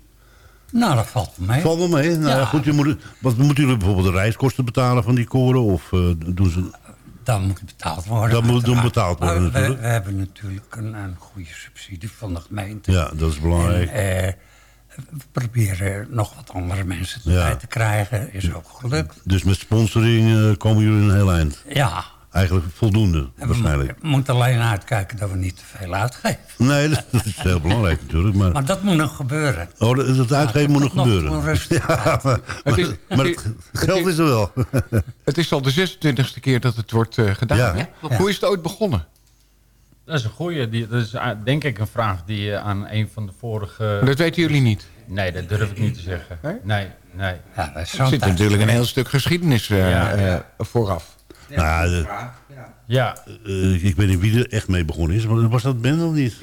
L: Nou, dat valt wel mee.
F: Valt wel mee. Nou, ja. Goed, je moet, wat moeten jullie bijvoorbeeld de reiskosten betalen van die koren? Of eh, doen ze...
L: Dan moet betaald worden.
F: Dat moet
L: uiteraard.
F: betaald worden
L: Maar
F: natuurlijk.
L: we hebben natuurlijk een, een goede subsidie van de gemeente.
F: Ja, dat is belangrijk.
L: En, eh, we proberen nog wat andere mensen
F: Ja.
L: erbij te krijgen. Is ook gelukt.
F: Dus met sponsoring eh, komen jullie een heel eind?
L: Ja.
F: Eigenlijk voldoende,
L: En we
F: waarschijnlijk.
L: moeten- moeten alleen uitkijken dat we niet te veel uitgeven.
F: Nee, dat, dat is heel belangrijk natuurlijk. Maar,
L: Maar dat moet nog gebeuren.
F: oh, dat, dat uitgeven moet nog gebeuren. Ja, maar,
E: Het is-
F: maar, het geld is er wel.
E: Het is al de 26e keer dat het wordt eh, gedaan.
F: Ja.
E: hè? Hoe is het ooit begonnen?
J: Dat is een goeie. Die, dat is eh, denk ik een vraag die je aan een van de vorige...
E: Dat weten jullie niet.
J: Nee, dat durf ik niet te zeggen. Nee, nee.
L: Ja, dat is
E: Er zit natuurlijk een heel stuk geschiedenis eh,
J: Ja.
E: eh, vooraf.
F: Nou, ja, de-
J: Ja.
F: eh, ik weet niet wie er echt mee begonnen is. Maar was dat Ben of niet?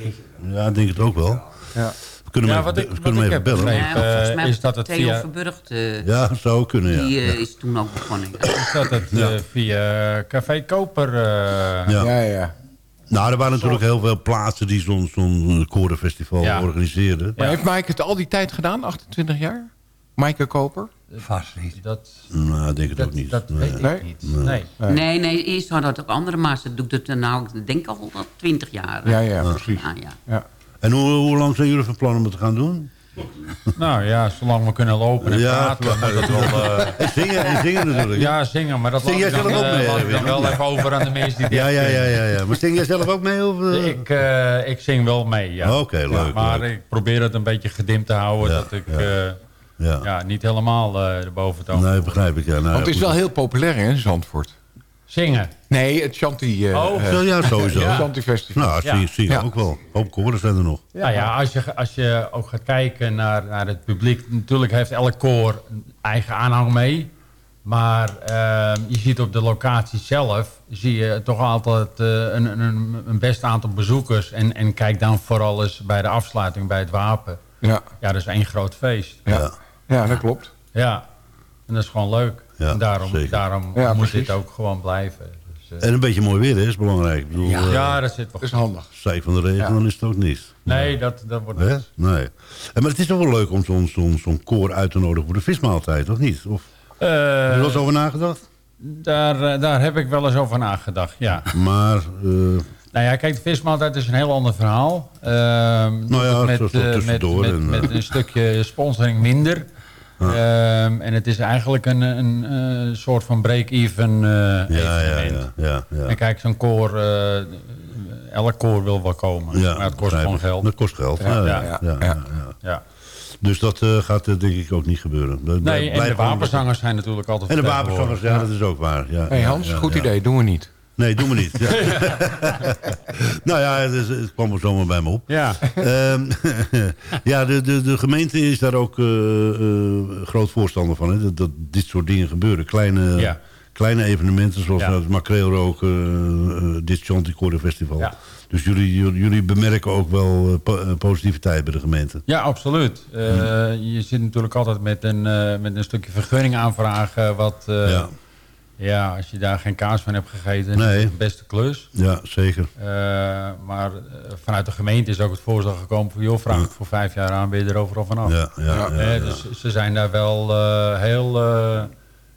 F: Ja, ik denk het ook wel.
E: Ja.
F: We kunnen
J: Ja,
F: hem
J: wat
F: even,
J: ik-
F: we kunnen
J: wat
F: hem
J: ik
F: even
J: heb
F: bellen.
J: begrepen,
I: Ja, volgens mij
J: is dat het
I: Theo
J: via-
I: Verburgt, eh,
F: Ja, zou kunnen, ja.
I: die eh,
F: Ja.
I: is toen ook begonnen.
J: Is dat het
F: Ja.
J: eh, via Café Koper? eh,
F: Ja.
E: Ja, ja.
F: Nou, er waren natuurlijk heel veel plaatsen die zo'n zo'n eh, korenfestival
J: Ja.
F: organiseerden.
E: Maar heeft Mike het al die tijd gedaan, 28 jaar? Maaike Koper?
L: Vast niet.
J: Dat,
F: Nou, ik denk het ook niet.
J: dat
F: Nee.
J: weet ik
E: Nee?
J: niet. Nee.
I: Nee, nee, eerst hadden het ook andere, maar ze doet het eh, nou, ik denk al wel 20 jaar.
E: Ja, ja, precies.
I: Ja, ja.
E: Ja.
F: En hoe, hoe lang zijn jullie van plan om het te gaan doen?
J: Nou ja, zolang we kunnen lopen en
F: Ja,
J: praten, moet dat wel... eh,
F: En zingen, en zingen natuurlijk.
J: ja, zingen, maar dat
F: Zing
J: laat
F: jij
J: ik dan,
F: zelf ook
J: eh,
F: mee,
J: laat ik dan wel
F: of
J: even over aan de mensen die dit
F: Ja, ja, ja, ja, ja. Maar zing jij zelf ook mee? Of, eh?
J: Ik, eh, ik zing wel mee, ja.
F: Oké, leuk,
J: Ja, maar
F: leuk.
J: ik probeer het een beetje gedimd te houden,
F: Ja,
J: dat ik
F: ja. Ja.
J: ja, niet helemaal eh de boventoon
F: Nee, begrijp ik. Ja, nou,
E: Want het is wel heel populair hè, in Zandvoort.
J: Zingen.
E: Nee, het Shanti, eh
J: Oh.
E: eh,
F: Ja, ja, sowieso.
E: het Shanti Festival.
F: Nou,
J: Ja.
F: zie, zie je
E: Ja.
F: ook wel. Hoop koren zijn er nog.
J: Ja, ja als, je, als je ook gaat kijken naar, naar het publiek... natuurlijk heeft elk koor een eigen aanhang mee. Maar ehm, je ziet op de locatie zelf... zie je toch altijd eh, een, een, een best aantal bezoekers. En, en kijk dan vooral eens bij de afsluiting bij het wapen.
E: Ja,
J: Ja, dat is één groot feest.
E: ja.
F: Ja.
E: dat klopt.
J: Ja, en dat is gewoon leuk.
F: Ja,
J: en daarom,
F: zeker.
J: daarom
E: Ja,
J: moet
E: precies.
J: dit ook gewoon blijven. Dus, eh,
F: En een beetje mooi weer hè, is belangrijk. Ik bedoel,
L: Ja.
F: eh,
J: ja, dat zit wel
E: Dat is handig.
F: Zij van de regen,
E: Ja.
F: dan is het ook niet.
J: Nee, dat, dat wordt
F: Hè? Nee. En, maar het is toch wel leuk om zo'n zo'n koor uit te nodigen voor de vismaaltijd, of niet? Of,
J: Eh,
F: heb je er wel eens over nagedacht?
J: daar, eh, daar heb ik wel eens over nagedacht, ja.
F: Maar, eh,
J: Nou ja, kijk, de vismaaltijd is een heel ander verhaal. Ehm,
F: Nou ja,
J: met,
F: zo- zo
J: eh, met,
F: tussendoor
J: met,
F: en,
J: met
F: eh.
J: een stukje sponsoring minder. Ehm, en het is eigenlijk een, een, eh, soort van break-even eh,
F: ja, ja,
J: evenement.
F: ja, ja, ja.
J: En kijk, zo'n koor, eh, elk koor wil wel komen.
F: Ja,
J: maar het kost gewoon geld.
F: Dat kost geld. Ja,
J: Ja,
F: ja,
J: ja,
F: ja, ja, ja.
J: Ja.
F: Dus dat eh, gaat denk ik ook niet gebeuren. Dat
J: Nee,
F: blijft
J: en de wapenzangers zijn natuurlijk altijd
F: En de wapenzangers, ja, dat is ook waar. Ja,
E: hey
F: ja,
E: Hans,
F: ja,
E: goed
F: ja.
E: idee, doen we niet.
F: Nee, doen we niet. Ja. nou ja, het, is- het kwam er zomaar bij me op.
J: Ja.
F: Ehm, ja, de, de, de gemeente is daar ook eh, eh, groot voorstander van. Hè? Dat, dat dit soort dingen gebeuren. Kleine,
J: Ja.
F: kleine evenementen zoals
J: Ja.
F: het makreelroken, uh, dit Chanticore Festival.
J: Ja.
F: Dus jullie, jullie, bemerken ook wel eh, po- eh, positiviteit bij de gemeente.
J: Ja, absoluut. Eh, Je zit natuurlijk altijd met een, eh, met een stukje vergunning aanvragen... wat, eh,
F: Ja.
J: Ja, als je daar geen kaas van hebt gegeten,
F: Nee.
J: is het de beste klus.
F: Ja, zeker.
J: Eh, maar eh, vanuit de gemeente is ook het voorstel gekomen van... joh, vraag het voor vijf jaar aan, ben je er overal vanaf.
F: Ja, ja, ja,
J: Eh,
F: ja.
J: Dus ze zijn daar wel eh, heel eh,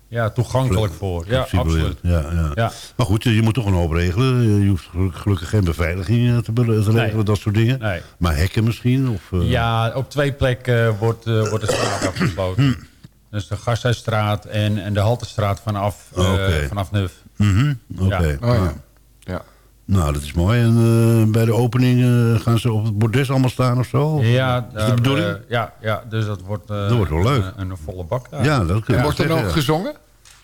J: ja, toegankelijk voor. Ja, absoluut.
F: Ja, ja.
J: Ja.
F: Maar goed, je moet toch een hoop regelen. Je hoeft gelukkig- geen beveiliging te, regelen,
J: Nee.
F: dat soort dingen.
J: Nee.
F: Maar hekken misschien? Of, eh,
J: Ja, op twee plekken wordt, wordt de straat afgesloten. Dus de Gasthuisstraat en, en de Haltestraat vanaf, eh,
F: Oké.
J: vanaf Nuf.
F: Mhm, Oké.
J: Ja.
E: Oh ja. ja.
F: Nou, dat is mooi. En eh, bij de opening eh, gaan ze op het bordes allemaal staan of zo? Of,
J: Ja,
F: is de bedoeling?
J: ja, ja, dus dat wordt, eh,
F: Dat wordt wel leuk.
J: Een, een volle bak daar.
F: Ja, dat kun je
E: Wordt er nog
F: ja.
E: gezongen?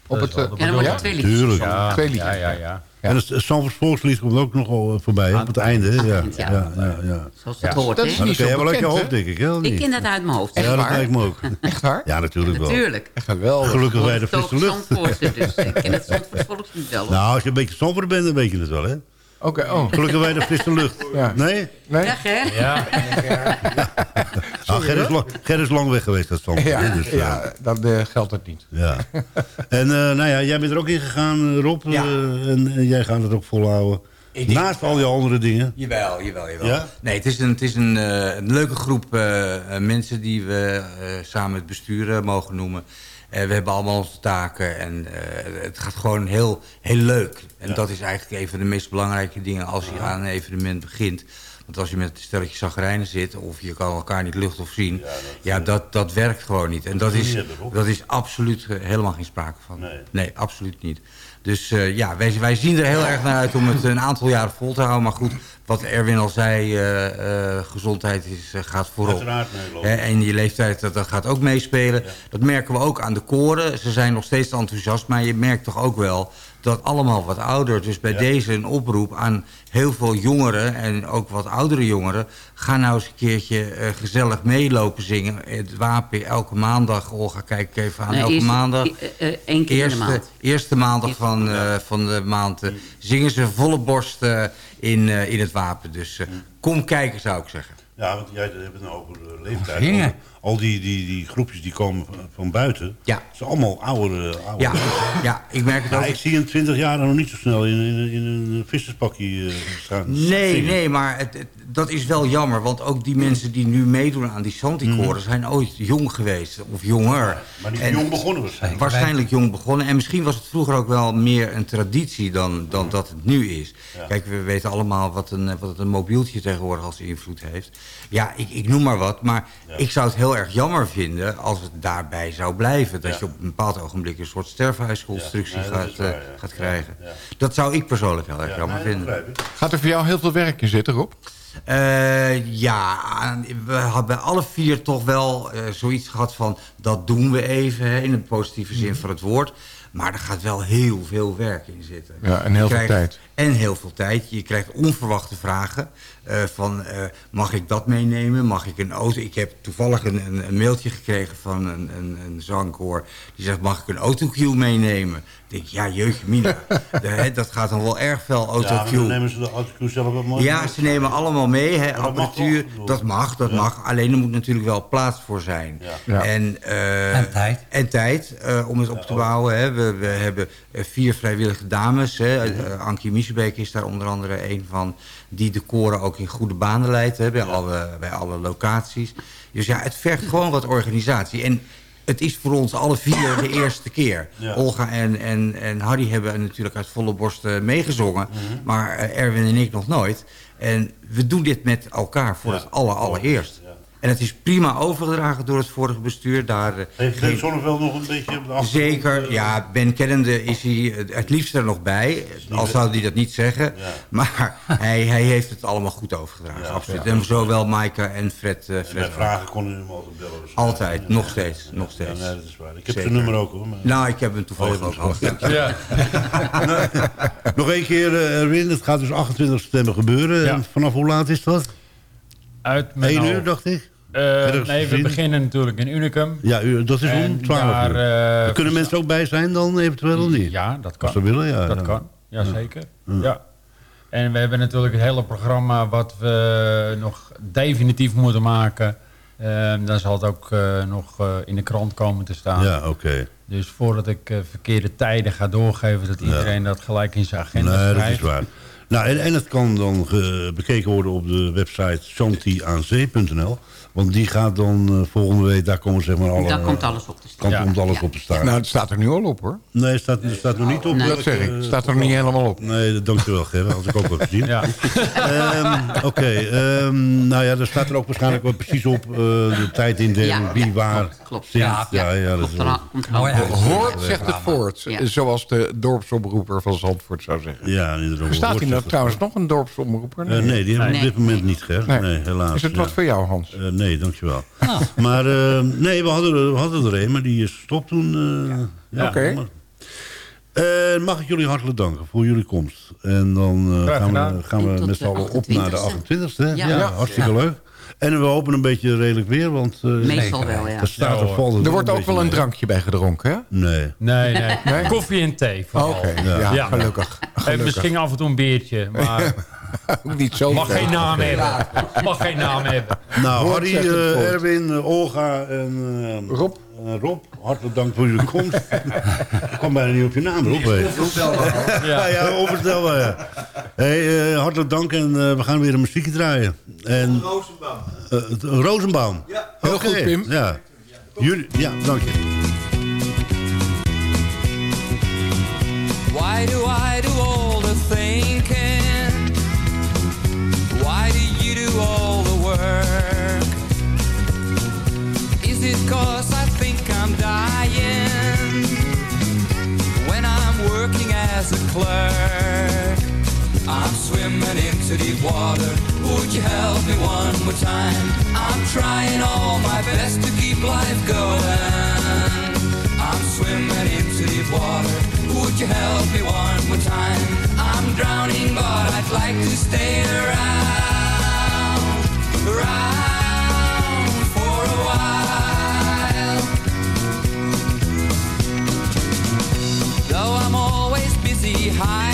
E: Op het,
I: En dan wordt
E: ja?
I: er twee liedjes.
F: Tuurlijk.
J: Ja,
E: Twee liedjes.
J: Ja, ja, ja.
F: En het Sanfors Volkslied komt ook nog wel voorbij, op het einde. hè? Ja, ja,
I: ja.
F: ja, ja.
I: Zoals
J: Ja.
I: het hoort,
E: Dat
I: hè?
E: is niet zo
F: uit je
E: bekend,
F: hoofd,
E: hè?
F: denk ik, hè?
I: Ik ken dat uit mijn hoofd.
F: Ja, dat lijkt me ook.
E: Echt waar?
F: Ja, natuurlijk wel.
I: Natuurlijk.
E: Geweldig.
F: Gelukkig bij de frisse
I: ook
F: lucht.
I: Dus ik ken het Zandvoort volkslied wel.
F: Nou, als je een beetje somber bent, dan weet je het wel, hè?
E: Oké, oh.
F: Gelukkig bij de frisse lucht.
E: Ja.
F: Nee?
E: Nee?
I: Dag, hè?
J: Ja,
F: Ah, Ger, is lang, Ger is lang weg geweest, dat stond.
E: Ja,
F: dus, eh,
E: ja dan eh, geldt het niet.
F: ja. En eh, nou ja, jij bent er ook in gegaan, eh, Rob.
K: Ja.
F: eh, en, en jij gaat het ook volhouden. Naast al die andere dingen.
K: Jawel, jawel, jawel.
F: Ja?
K: Nee, het is een, het is een, eh, een leuke groep eh, eh, mensen die we eh, samen het bestuur eh, mogen noemen. Eh, we hebben allemaal onze taken en eh, het gaat gewoon heel, heel leuk. En dat is eigenlijk een van de meest belangrijke dingen als je aan een evenement begint. Want als je met een stelletje zagrijnen zit of je kan elkaar niet lucht of zien... Ja, dat, dat werkt gewoon niet. En dat is, dat is absoluut eh, helemaal geen sprake van. Nee, absoluut niet. Dus ja, wij, wij zien er heel erg naar uit om het een aantal jaren vol te houden. Maar goed, wat Erwin al zei, eh, eh, gezondheid is, eh, gaat voorop.
F: Uiteraard, nee,
K: en je leeftijd, dat, dat gaat ook meespelen. Dat merken we ook aan de koren. Ze zijn nog steeds enthousiast, maar je merkt toch ook wel dat allemaal wat ouder. Dus bij deze een oproep aan heel veel jongeren en ook wat oudere jongeren... ga nou eens een keertje eh, gezellig meelopen zingen. Het Wapen elke maandag. Olga, kijk ik even aan.
I: Nee,
K: elke
I: eerste-
K: maandag.
I: eh, eh, één keer in de
K: eerste,
I: maand.
K: Eerste maandag van, eh, van de maand zingen ze volle borst eh, in, eh, in het Wapen. Dus eh, kom kijken, zou ik zeggen.
F: Ja, want jij hebt het nou over leeftijd.
K: Zingen.
F: Al, die, die, die groepjes die komen van, buiten.
K: Ja.
F: Het zijn allemaal oude, oude
K: Ja,
F: mensen.
K: ja, ik merk het
F: Ja,
K: ook.
F: ik zie een 20 jaar nog niet zo snel in, in, in een visserspakje eh, staan.
K: Nee,
F: zingen.
K: nee, maar het, het- dat is wel jammer. Want ook die mensen die nu meedoen aan die Santicoren... zijn ooit jong geweest, of jonger.
F: Maar die
K: En-
F: jong begonnen waarschijnlijk.
K: Waarschijnlijk jong begonnen. En misschien was het vroeger ook wel meer een traditie dan, dan dat het nu is. Kijk, we weten allemaal wat een, wat een mobieltje tegenwoordig als invloed heeft. Ja, ik, ik noem maar wat. Maar ik zou het heel erg jammer vinden als het daarbij zou blijven. Dat je op een bepaald ogenblik een soort sterfhuisconstructie
F: Ja, nee, dat
K: gaat,
F: waar,
K: eh,
F: ja.
K: gaat krijgen. Dat zou ik persoonlijk heel erg jammer
F: nee,
K: vinden.
E: Gaat er voor jou heel veel werk in zitten, Rob?
K: Eh, ja, we hebben alle vier toch wel eh, zoiets gehad van... dat doen we even, hè, in de positieve zin van het woord. Maar er gaat wel heel veel werk in zitten.
E: Ja, en heel veel tijd.
K: En heel veel tijd. Je krijgt onverwachte vragen. Eh, van, eh, mag ik dat meenemen? Mag ik een auto? Ik heb toevallig een, een, een mailtje gekregen van een, een, een zangkoor. Die zegt, mag ik een autocue meenemen? Ik denk, ja, jeugdje mina. De- dat gaat dan wel erg veel
F: Ja, maar dan
K: autocue.
F: nemen ze de autocue zelf wel mooi.
K: Ja, ze nemen allemaal mee,
F: dat mag
K: apparatuur.
F: toch?
K: Dat mag, dat
F: Ja.
K: mag. Alleen er moet natuurlijk wel plaats voor zijn.
E: Ja.
K: En, eh,
L: En tijd.
K: En tijd eh, om het op te bouwen. Hè. We, we hebben vier vrijwillige dames. Hè. Eh, Ankie Miesebeek is daar onder andere een van... die de koren ook in goede banen leidt hè, bij, alle, bij alle locaties. Dus ja, het vergt gewoon wat organisatie. En het is voor ons alle vier de eerste keer.
F: Ja.
K: Olga en, en, en Harry hebben natuurlijk uit volle borst eh, meegezongen. Maar eh, Erwin en ik nog nooit. En we doen dit met elkaar voor
F: Ja.
K: het aller, allereerst. En het is prima overgedragen door het vorige bestuur. Daar, eh,
F: Heeft
K: geen-
F: Ben Zonneveld nog een beetje op de achtergrond?
K: Zeker,
F: eh,
K: ja, Ben kennende is hij eh, het liefst er nog bij. Al zou hij dat niet zeggen.
F: Ja.
K: Maar hij, hij heeft het allemaal goed overgedragen,
F: Ja,
K: absoluut.
F: ja.
K: En zowel Maaike en Fred. eh, Fred
F: vragen konden we hem altijd bellen. dus-
K: Altijd,
F: Ja,
K: nog steeds,
F: ja,
K: nog
F: ja,
K: steeds.
F: nee, dat is waar. Ik heb
K: Zeker.
F: zijn nummer ook hoor. maar-
K: Nou, ik heb hem toevallig
F: Oh,
K: ook al.
J: Ja.
F: Nog één keer, eh, Erwin. Het gaat dus 28 september gebeuren.
J: Ja.
F: En vanaf hoe laat is dat?
J: Uit mijn
F: 1 uur, dacht ik.
J: Eh, nee, we beginnen natuurlijk in Unicum.
F: Ja, dat is om
J: En
F: 12
J: daar,
F: uur.
J: eh,
F: kunnen mensen ook bij zijn dan eventueel of niet?
J: Ja, dat kan.
F: Als ze willen, ja.
J: dat
F: ja.
J: kan, jazeker. Ja. En we hebben natuurlijk het hele programma wat we nog definitief moeten maken. Eh, dan zal het ook eh, nog in de krant komen te staan.
F: Ja, oké.
J: Dus voordat ik verkeerde tijden ga doorgeven... dat iedereen dat gelijk in zijn agenda
F: Nee, dat is waar. Nou, en, en het kan dan bekeken worden op de website shantiaanzee.nl. Want die gaat dan eh, volgende week, daar komen zeg maar alle...
I: Daar komt alles op te staan.
F: Kan,
I: Ja.
F: komt alles
I: Ja.
F: op te staan.
E: Nou, het staat er nu al op, hoor.
F: Nee, het staat, het staat nog niet op.
I: Nee.
E: Dat zeg ik. Het staat er nog niet helemaal op.
F: Nee, dat- dankjewel, Ger. Dat had ik ook wel gezien.
J: Ja.
F: Ehm, Oké, ehm, nou ja, er staat er ook waarschijnlijk wel precies op eh, de tijdindeling,
I: Ja,
F: wie
I: ja,
F: waar
I: klopt, klopt. Ja,
F: ja, ja, dat
I: er er
L: huis.
E: Hoort zegt het voort.
I: Ja.
E: Zoals de dorpsomroeper van Zandvoort zou zeggen.
F: Ja, inderdaad.
E: Bestaat
F: Hoort
E: hier nou trouwens nog een dorpsomroeper?
F: Eh, nee, die hebben we op
I: Nee.
F: dit moment niet, Ger. Nee,
E: Nee.
F: helaas.
E: Is het wat voor jou, Hans?
F: Eh, nee, dankjewel. Maar eh, nee, we hadden, er- we hadden er een, maar die is gestopt toen. eh, ja,
E: Oké.
F: Eh, mag ik jullie hartelijk danken voor jullie komst. En dan eh, gaan we, gaan we met z'n allen op naar de
I: 28e.
F: 28e. Ja,
I: Ja.
F: hartstikke leuk. En we hopen een beetje redelijk weer, want eh
I: Meestal wel, ja.
F: er staat er
E: Er wordt ook wel een
F: mee.
E: drankje bij gedronken, hè?
F: Nee.
J: Nee, nee,
E: Nee?
J: Koffie en thee vooral.
E: Oké, ja,
J: Ja.
E: gelukkig.
J: En misschien af en toe een biertje, maar
E: Ook niet zo
J: mag geen naam hebben. Mag geen naam hebben.
F: Nou,
E: Hoort
F: Harry,
E: voort.
F: Erwin, eh, Olga en eh,
E: Rob.
F: Rob, hartelijk dank voor jullie komst. Ik kwam bijna niet op je naam, Rob. hè. Ja, ja, onvoorstelbaar. Ja. Hey, hartelijk dank en we gaan weer een muziekje draaien. En,
G: Rozenbaum.
F: eh, het- Rozenbaum.
G: Ja.
E: Heel
F: Oké,
E: goed, Pim.
F: Ja. Jullie, ja, dank je.
M: Why do I do all the thinking? All the work? Is it cause I think I'm dying when I'm working as a clerk? I'm swimming into deep water. Would you help me one more time? I'm trying all my best to keep life going. I'm swimming into deep water. Would you help me one more time? I'm drowning, but I'd like to stay around, Always busy high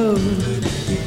N: Oh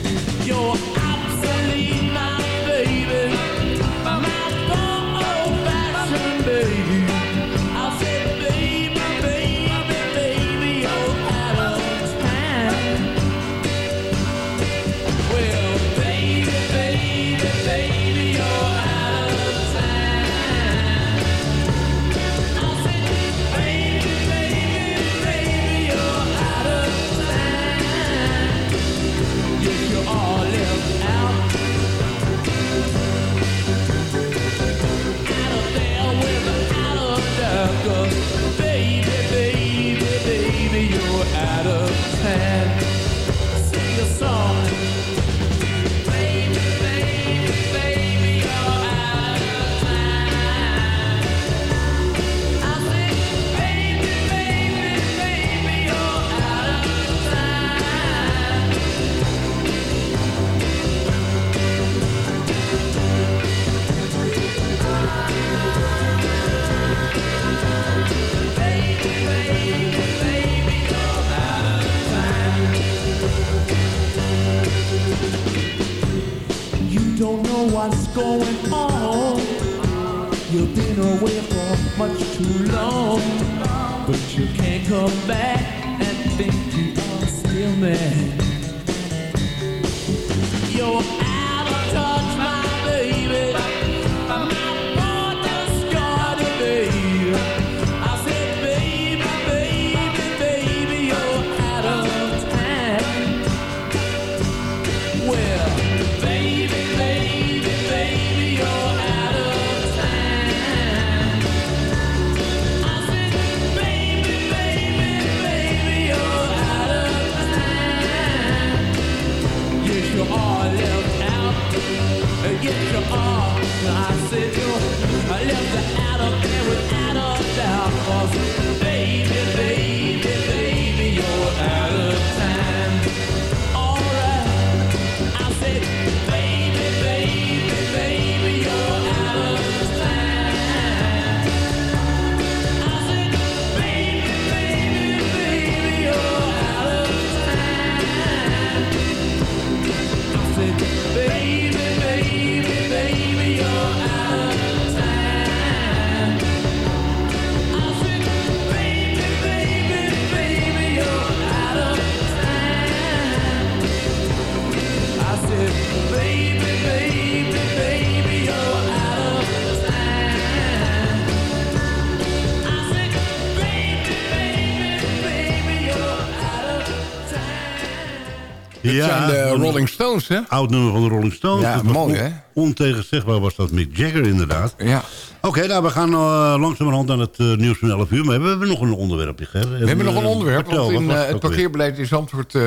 E: Stones, hè?
F: Oud nummer van de Rolling Stones.
E: Ja, mooi, hè?
F: Ontegenzeggbaar was dat Mick Jagger inderdaad.
E: Ja.
F: Oké, nou, we gaan uh, langzamerhand aan het eh, nieuws van 11 uur. Maar hebben we nog een onderwerpje, Ger?
E: We hebben nog een onderwerp,
F: Vertel,
E: want in, eh,
F: het
E: parkeerbeleid in Zandvoort eh,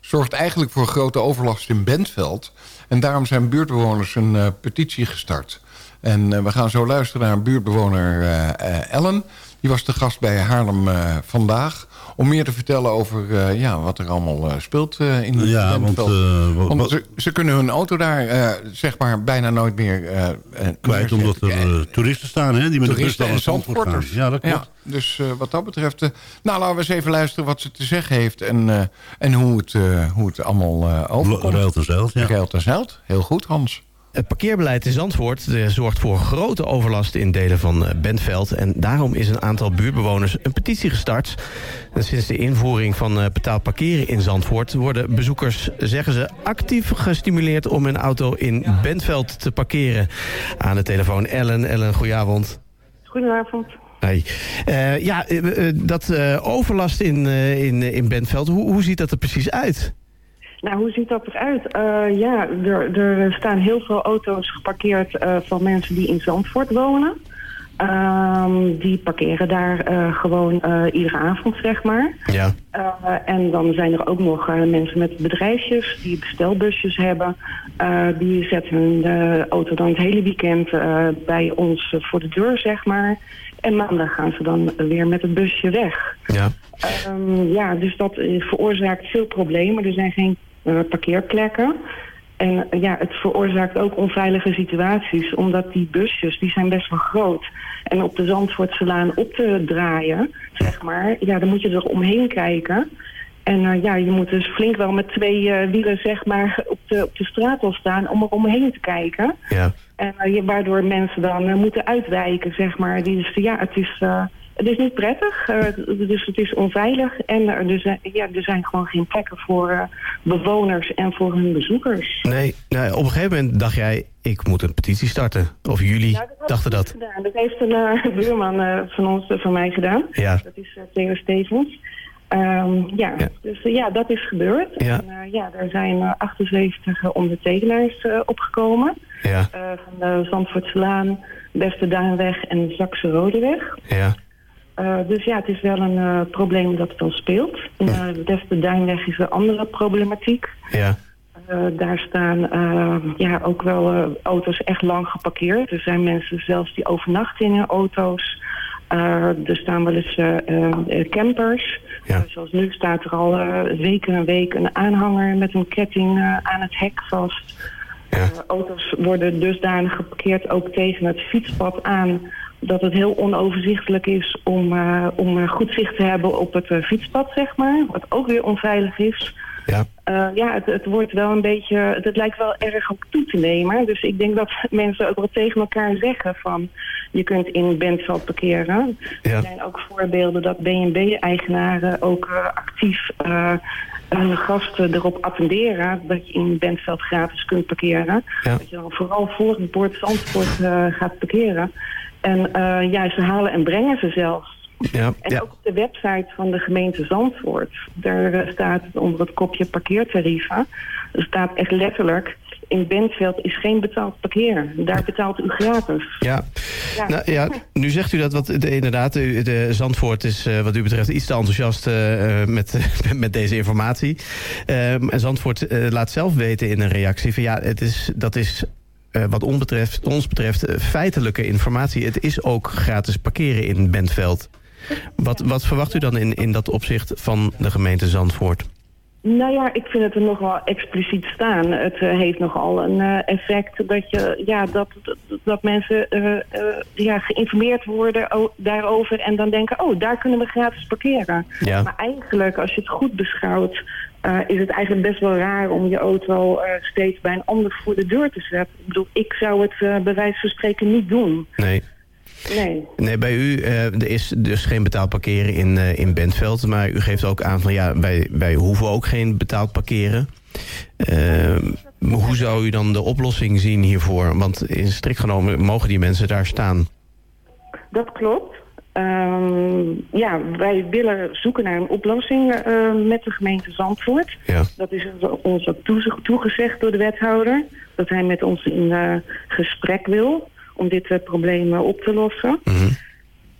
E: zorgt eigenlijk voor grote overlast in Bentveld. En daarom zijn buurtbewoners een eh, petitie gestart. En eh, we gaan zo luisteren naar een buurtbewoner eh, eh, Ellen. Die was de gast bij Haarlem eh, vandaag. Om meer te vertellen over eh, ja, wat er allemaal eh, speelt eh, in
F: Ja, want,
E: ze, ze kunnen hun auto daar zeg maar bijna nooit meer
F: Kwijt omdat er toeristen staan, hè? Die met de bus
E: Toeristen
F: naar Zandvoort gaan. Ja, dat klopt.
E: dus wat dat betreft... nou, laten we eens even luisteren wat ze te zeggen heeft... en, en hoe, het, hoe het allemaal overkomt.
F: Ruilt en zeilt, ja.
E: Ruilt en zeilt. Heel goed, Hans.
O: Het parkeerbeleid in Zandvoort eh, zorgt voor grote overlast in delen van eh, Bentveld. En daarom is een aantal buurtbewoners een petitie gestart. En sinds de invoering van eh, betaald parkeren in Zandvoort... worden bezoekers, zeggen ze, actief gestimuleerd om hun auto in Bentveld te parkeren. Aan de telefoon Ellen. Ellen, goedenavond.
P: Goedenavond.
O: Hey. Ja, dat overlast in, in, in Bentveld, hoe, hoe ziet dat er precies uit?
P: Nou, hoe ziet dat eruit? Eh ja, er, er staan heel veel auto's geparkeerd eh, van mensen die in Zandvoort wonen. Ehm, die parkeren daar eh, gewoon iedere avond, zeg maar.
O: Ja.
P: En dan zijn er ook nog mensen met bedrijfjes die bestelbusjes hebben. Die zetten hun auto dan het hele weekend bij ons voor de deur, zeg maar. En maandag gaan ze dan weer met het busje weg.
O: Ja.
P: Ehm, ja, dus dat veroorzaakt veel problemen. Er zijn geen parkeerplekken. En eh, ja, het veroorzaakt ook onveilige situaties. Omdat die busjes, die zijn best wel groot. En op de Zandvoortselaan op te draaien, zeg maar... ja, dan moet je er omheen kijken. En eh, ja, je moet dus flink wel met twee eh, wielen, zeg maar, op de, op de straat al staan... om er omheen te kijken.
O: Ja.
P: En eh, je- waardoor mensen dan eh, moeten uitwijken, zeg maar. Die, dus, ja, het is, eh, het is niet prettig, eh, dus het is onveilig. En er, zijn, ja, er zijn gewoon geen plekken voor eh, bewoners en voor hun bezoekers.
O: Nee, nou, op een gegeven moment dacht jij, ik moet een petitie starten. Of jullie
P: Nou, dat
O: dachten dat.
P: Gedaan. Dat heeft een eh, buurman van ons, eh, van mij gedaan.
O: Ja.
P: Dat is uh, Theo Stevens. Ehm, ja, dus eh, ja, dat is gebeurd.
O: Ja.
P: En, ja, er zijn eh, 78 ondertekenaars opgekomen.
O: Ja.
P: Van de Zandvoortselaan, Beste Duinweg en Zakse Rodeweg.
O: Ja.
P: Eh, dus ja, het is wel een eh, probleem dat het dan speelt. In uh, de Beste Duinweg is een andere problematiek.
O: Ja.
P: Daar staan ja, ook wel auto's echt lang geparkeerd. Er zijn mensen zelfs die overnachten in hun auto's. er staan wel eens campers.
O: Ja.
P: zoals nu staat er al weken en week een aanhanger met een ketting aan het hek vast.
O: Ja.
P: auto's worden dusdanig geparkeerd ook tegen het fietspad aan dat het heel onoverzichtelijk is om, uh, om goed zicht te hebben op het uh, fietspad, zeg maar. Wat ook weer onveilig is.
O: Ja,
P: uh, ja het, het, wordt wel een beetje... Het, het, lijkt wel erg op toe te nemen. Dus ik denk dat mensen ook wel tegen elkaar zeggen van... je kunt in Bentveld parkeren.
O: Ja.
P: Er zijn ook voorbeelden dat BNB-eigenaren ook actief... hun gasten erop attenderen dat je in Bentveld gratis kunt parkeren.
O: Ja.
P: Dat je dan vooral voor het bord Zandvoort gaat parkeren. En uh, ja, ze halen en brengen ze zelfs.
O: Ja,
P: en
O: ja.
P: ook op de website van de gemeente Zandvoort. Daar uh, staat onder het kopje parkeertarieven. Er staat echt letterlijk... in Bentveld is geen betaald parkeer. Daar betaalt u gratis.
O: Ja.
P: Ja.
O: Nou, ja, nu zegt u dat wat, de, inderdaad, de, de Zandvoort is uh, wat u betreft iets te enthousiast uh, met, met deze informatie. Um, en Zandvoort uh, laat zelf weten in een reactie van ja, het is, dat is uh, wat ons betreft, ons betreft uh, feitelijke informatie. Het is ook gratis parkeren in Bentveld. Wat, wat verwacht u dan in, in dat opzicht van de gemeente Zandvoort?
P: Nou ja, ik vind het er nogal expliciet staan. Het uh, heeft nogal een uh, effect dat, je, ja, dat, dat, mensen uh, ja, geïnformeerd worden daarover... en dan denken, oh, daar kunnen we gratis parkeren.
O: Ja.
P: Maar eigenlijk, als je het goed beschouwt... is het eigenlijk best wel raar om je auto steeds bij een ander voor de deur te zetten. Ik bedoel, ik zou het bij wijze van spreken niet doen.
O: Nee.
P: Nee.
O: Nee, bij u uh, er is dus geen betaald parkeren in, uh, in Bentveld. Maar u geeft ook aan van ja, wij, wij hoeven ook geen betaald parkeren. Uh, hoe zou u dan de oplossing zien hiervoor? Want in strikt genomen mogen die mensen daar staan.
P: Dat klopt. Ehm, ja, wij willen zoeken naar een oplossing eh, met de gemeente Zandvoort.
O: Ja.
P: Dat is ons ook toegezegd door de wethouder. Dat hij met ons in eh, gesprek wil om dit eh, probleem eh, op te lossen.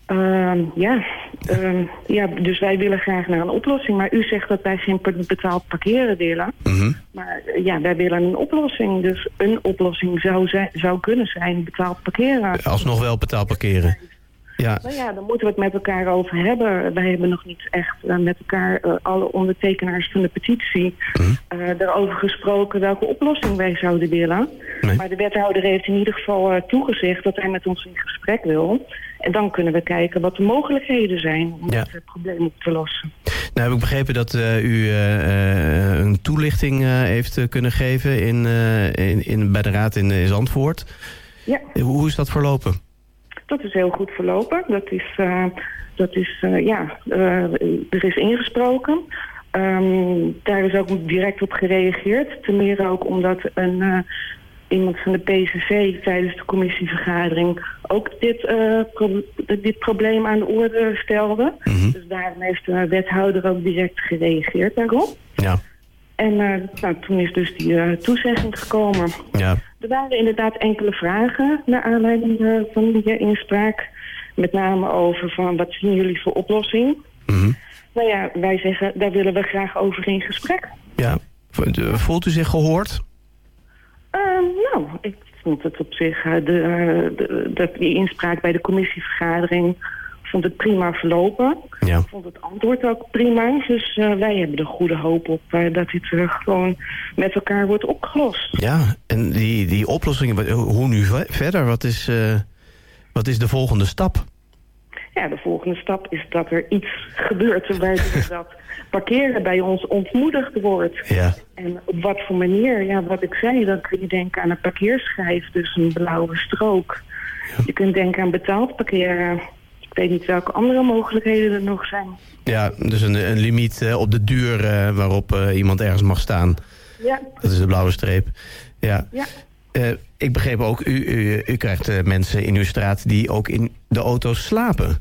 P: Ehm, ja, ehm, ja, dus wij willen graag naar een oplossing. Maar u zegt dat wij geen betaald parkeren willen. Maar eh, ja, wij willen een oplossing. Dus een oplossing zou, zijn, zou kunnen zijn betaald parkeren.
O: Alsnog wel betaald parkeren. Ja,
P: Nou ja, daar moeten we het met elkaar over hebben. Wij hebben nog niet echt eh, met elkaar, eh, alle ondertekenaars van de petitie, eh, daarover gesproken welke oplossing wij zouden willen. Maar de wethouder heeft in ieder geval toegezegd dat hij met ons in gesprek wil. En dan kunnen we kijken wat de mogelijkheden zijn om
O: Ja.
P: het probleem op te lossen.
O: nou heb ik begrepen dat u een toelichting heeft kunnen geven in, in, in, bij de raad in, in Zandvoort.
P: Ja.
O: Hoe is dat verlopen?
P: Dat is heel goed verlopen. Dat is, eh, dat is eh, ja, eh, er is ingesproken. Ehm, daar is ook direct op gereageerd. Ten meer ook omdat een, iemand van de PCV tijdens de commissievergadering ook dit, pro- dit probleem aan de orde stelde. Dus daarom heeft de wethouder ook direct gereageerd daarop.
O: Ja.
P: En eh, nou, toen is dus die eh, toezegging gekomen.
O: Ja.
P: Er waren inderdaad enkele vragen naar aanleiding eh, van die inspraak. Met name over van wat zien jullie voor oplossing? Nou ja, wij zeggen daar willen we graag over in gesprek.
O: ja. Voelt u zich gehoord?
P: Ehm, nou, ik vond het op zich, de, de, de- die inspraak bij de commissievergadering vond het prima verlopen.
O: Ja.
P: Ik vond het antwoord ook prima. Dus eh, wij hebben er goede hoop op eh, dat dit eh, gewoon met elkaar wordt opgelost.
O: Ja, en die, die oplossingen, hoe nu ve- verder? Wat is, wat is de volgende stap?
P: Ja, de volgende stap is dat er iets gebeurt waardoor dat parkeren bij ons ontmoedigd wordt.
O: Ja.
P: En op wat voor manier? Ja, wat ik zei, dan kun je denken aan een parkeerschijf, dus een blauwe strook. Je kunt denken aan betaald parkeren. Ik weet niet welke andere mogelijkheden er nog zijn.
O: Ja, dus een, een limiet eh, op de duur eh, waarop eh, iemand ergens mag staan.
P: Ja,
O: Dat is de blauwe streep. Ja.
P: ja.
O: Ik begreep ook, u, u, u krijgt mensen in uw straat die ook in de auto's slapen.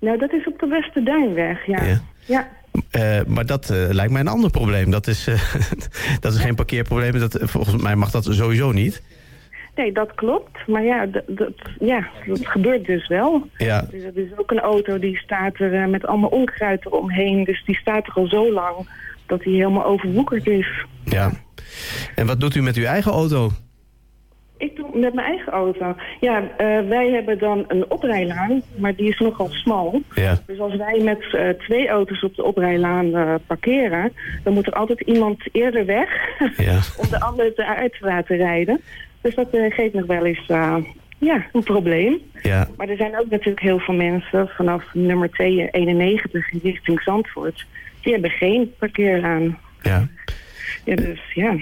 P: Nou, dat is op de Westerduinweg, ja.
O: Ja.
P: ja.
O: Maar dat lijkt mij een ander probleem. Dat is, dat is geen parkeerprobleem. Dat, volgens mij mag dat sowieso niet.
P: Nee, dat klopt. Maar ja, dat, ja, dat gebeurt dus wel.
O: Ja.
P: Dus er is ook een auto die staat er eh, met allemaal onkruid eromheen. Dus die staat er al zo lang dat die helemaal overwoekerd is.
O: Ja. En wat doet u met uw eigen auto?
P: Ik doe met mijn eigen auto. Ja, eh, wij hebben dan een oprijlaan, maar die is nogal smal.
O: Ja.
P: Dus als wij met eh, twee auto's op de oprijlaan parkeren... dan moet er altijd iemand eerder weg
O: Ja.
P: om de andere eruit te laten rijden. Dus dat eh, geeft nog wel eens eh, ja, een probleem.
O: Ja.
P: Maar er zijn ook natuurlijk heel veel mensen vanaf nummer 291 in richting Zandvoort... die hebben geen parkeerlaan.
O: Ja.
P: Ja, dus ja...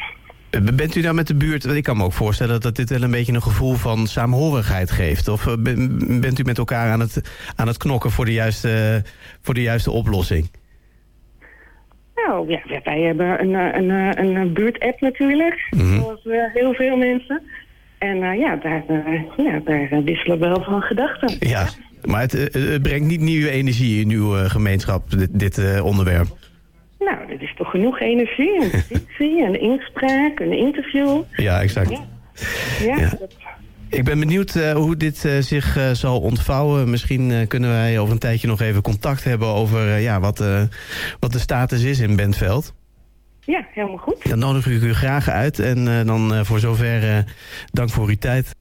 O: Eh, Bent u nou met de buurt... Ik kan me ook voorstellen dat dit wel een beetje een gevoel van saamhorigheid geeft. Of ben- bent u met elkaar aan het, aan het knokken voor de juiste, voor de juiste oplossing?
P: Nou ja, wij- hebben een, eh, een, eh, een, een buurt-app natuurlijk,
O: Mhm.
P: zoals eh, heel veel mensen. En eh, ja, daar, eh, ja, daar eh, wisselen we wel van gedachten.
O: Ja. Maar het, eh, het brengt niet nieuwe energie in uw eh, gemeenschap, dit, dit eh, onderwerp.
P: Nou, dit is toch genoeg energie, een petitie, een inspraak, een interview.
O: Ja, exact.
P: Ja, ja,
O: Ja.
P: dat-
O: Ik ben benieuwd eh, hoe dit eh, zich eh, zal ontvouwen. Misschien kunnen wij over een tijdje nog even contact hebben over ja, wat, wat de status is in Bentveld.
P: ja, helemaal goed.
O: Dan nodig ik u graag uit. En dan voor zover dank voor uw tijd.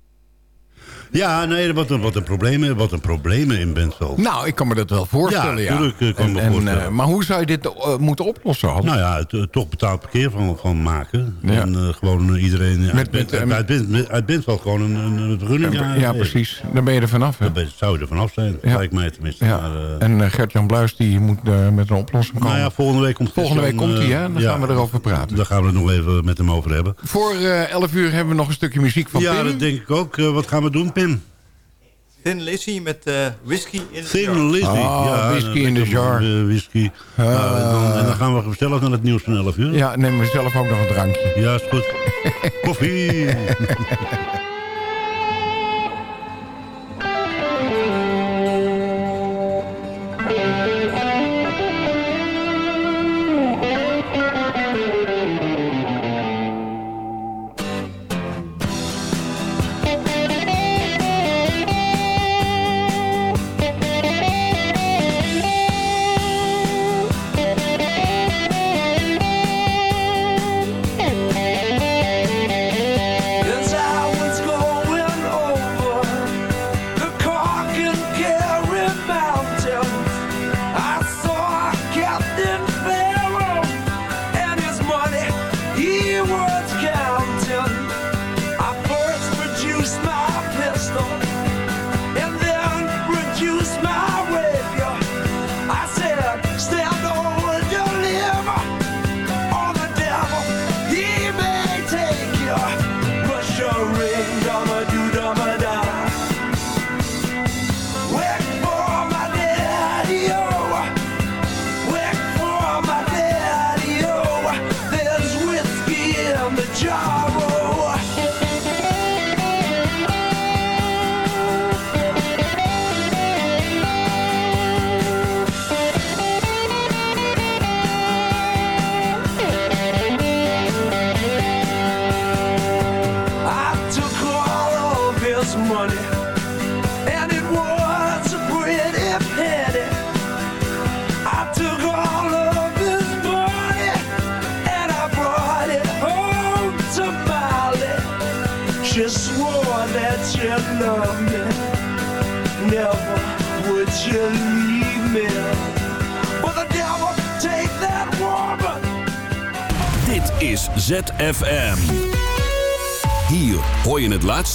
F: Ja, nee, wat een, wat een problemen, wat een problemen in Bentveld.
E: Nou, ik kan me dat wel voorstellen, ja.
F: tuurlijk, eh, kan me
E: En- en,
F: voorstellen.
E: eh, maar hoe zou je dit eh, moeten oplossen, Hans?
F: Nou ja, het, toch betaald parkeer van, van maken.
E: Ja.
F: En gewoon iedereen
E: Met-
F: uit,
E: met,
F: uit, uit, Bent- uit Bentveld gewoon een, een, vergunning
E: Ja,
F: aan
E: ja, precies. Dan ben je er vanaf, hè?
F: Dan zou je er vanaf zijn,
E: Ja.
F: lijkt mij tenminste. Maar,
E: En Gert-Jan Bluis die moet met een oplossing komen.
F: nou ja, volgende week komt
E: Volgende week komt hij, hè? Dan gaan we erover praten.
F: Daar gaan we het nog even met hem over hebben.
E: Voor eh 11 uur hebben we nog een stukje muziek van
F: ja,
E: Pim.
F: dat denk ik ook. Wat gaan we doen, Pim?
G: Thin Lizzy met eh, whisky in de
F: Thin Lizzy.
E: Ah,
F: ja,
E: whisky in the
F: lekker
E: jar.
F: eh, whisky. Nou, dan, en dan gaan we gezellig naar het nieuws van 11 uur.
E: Ja, neem zelf ook nog een drankje.
F: Ja, is goed. Koffie.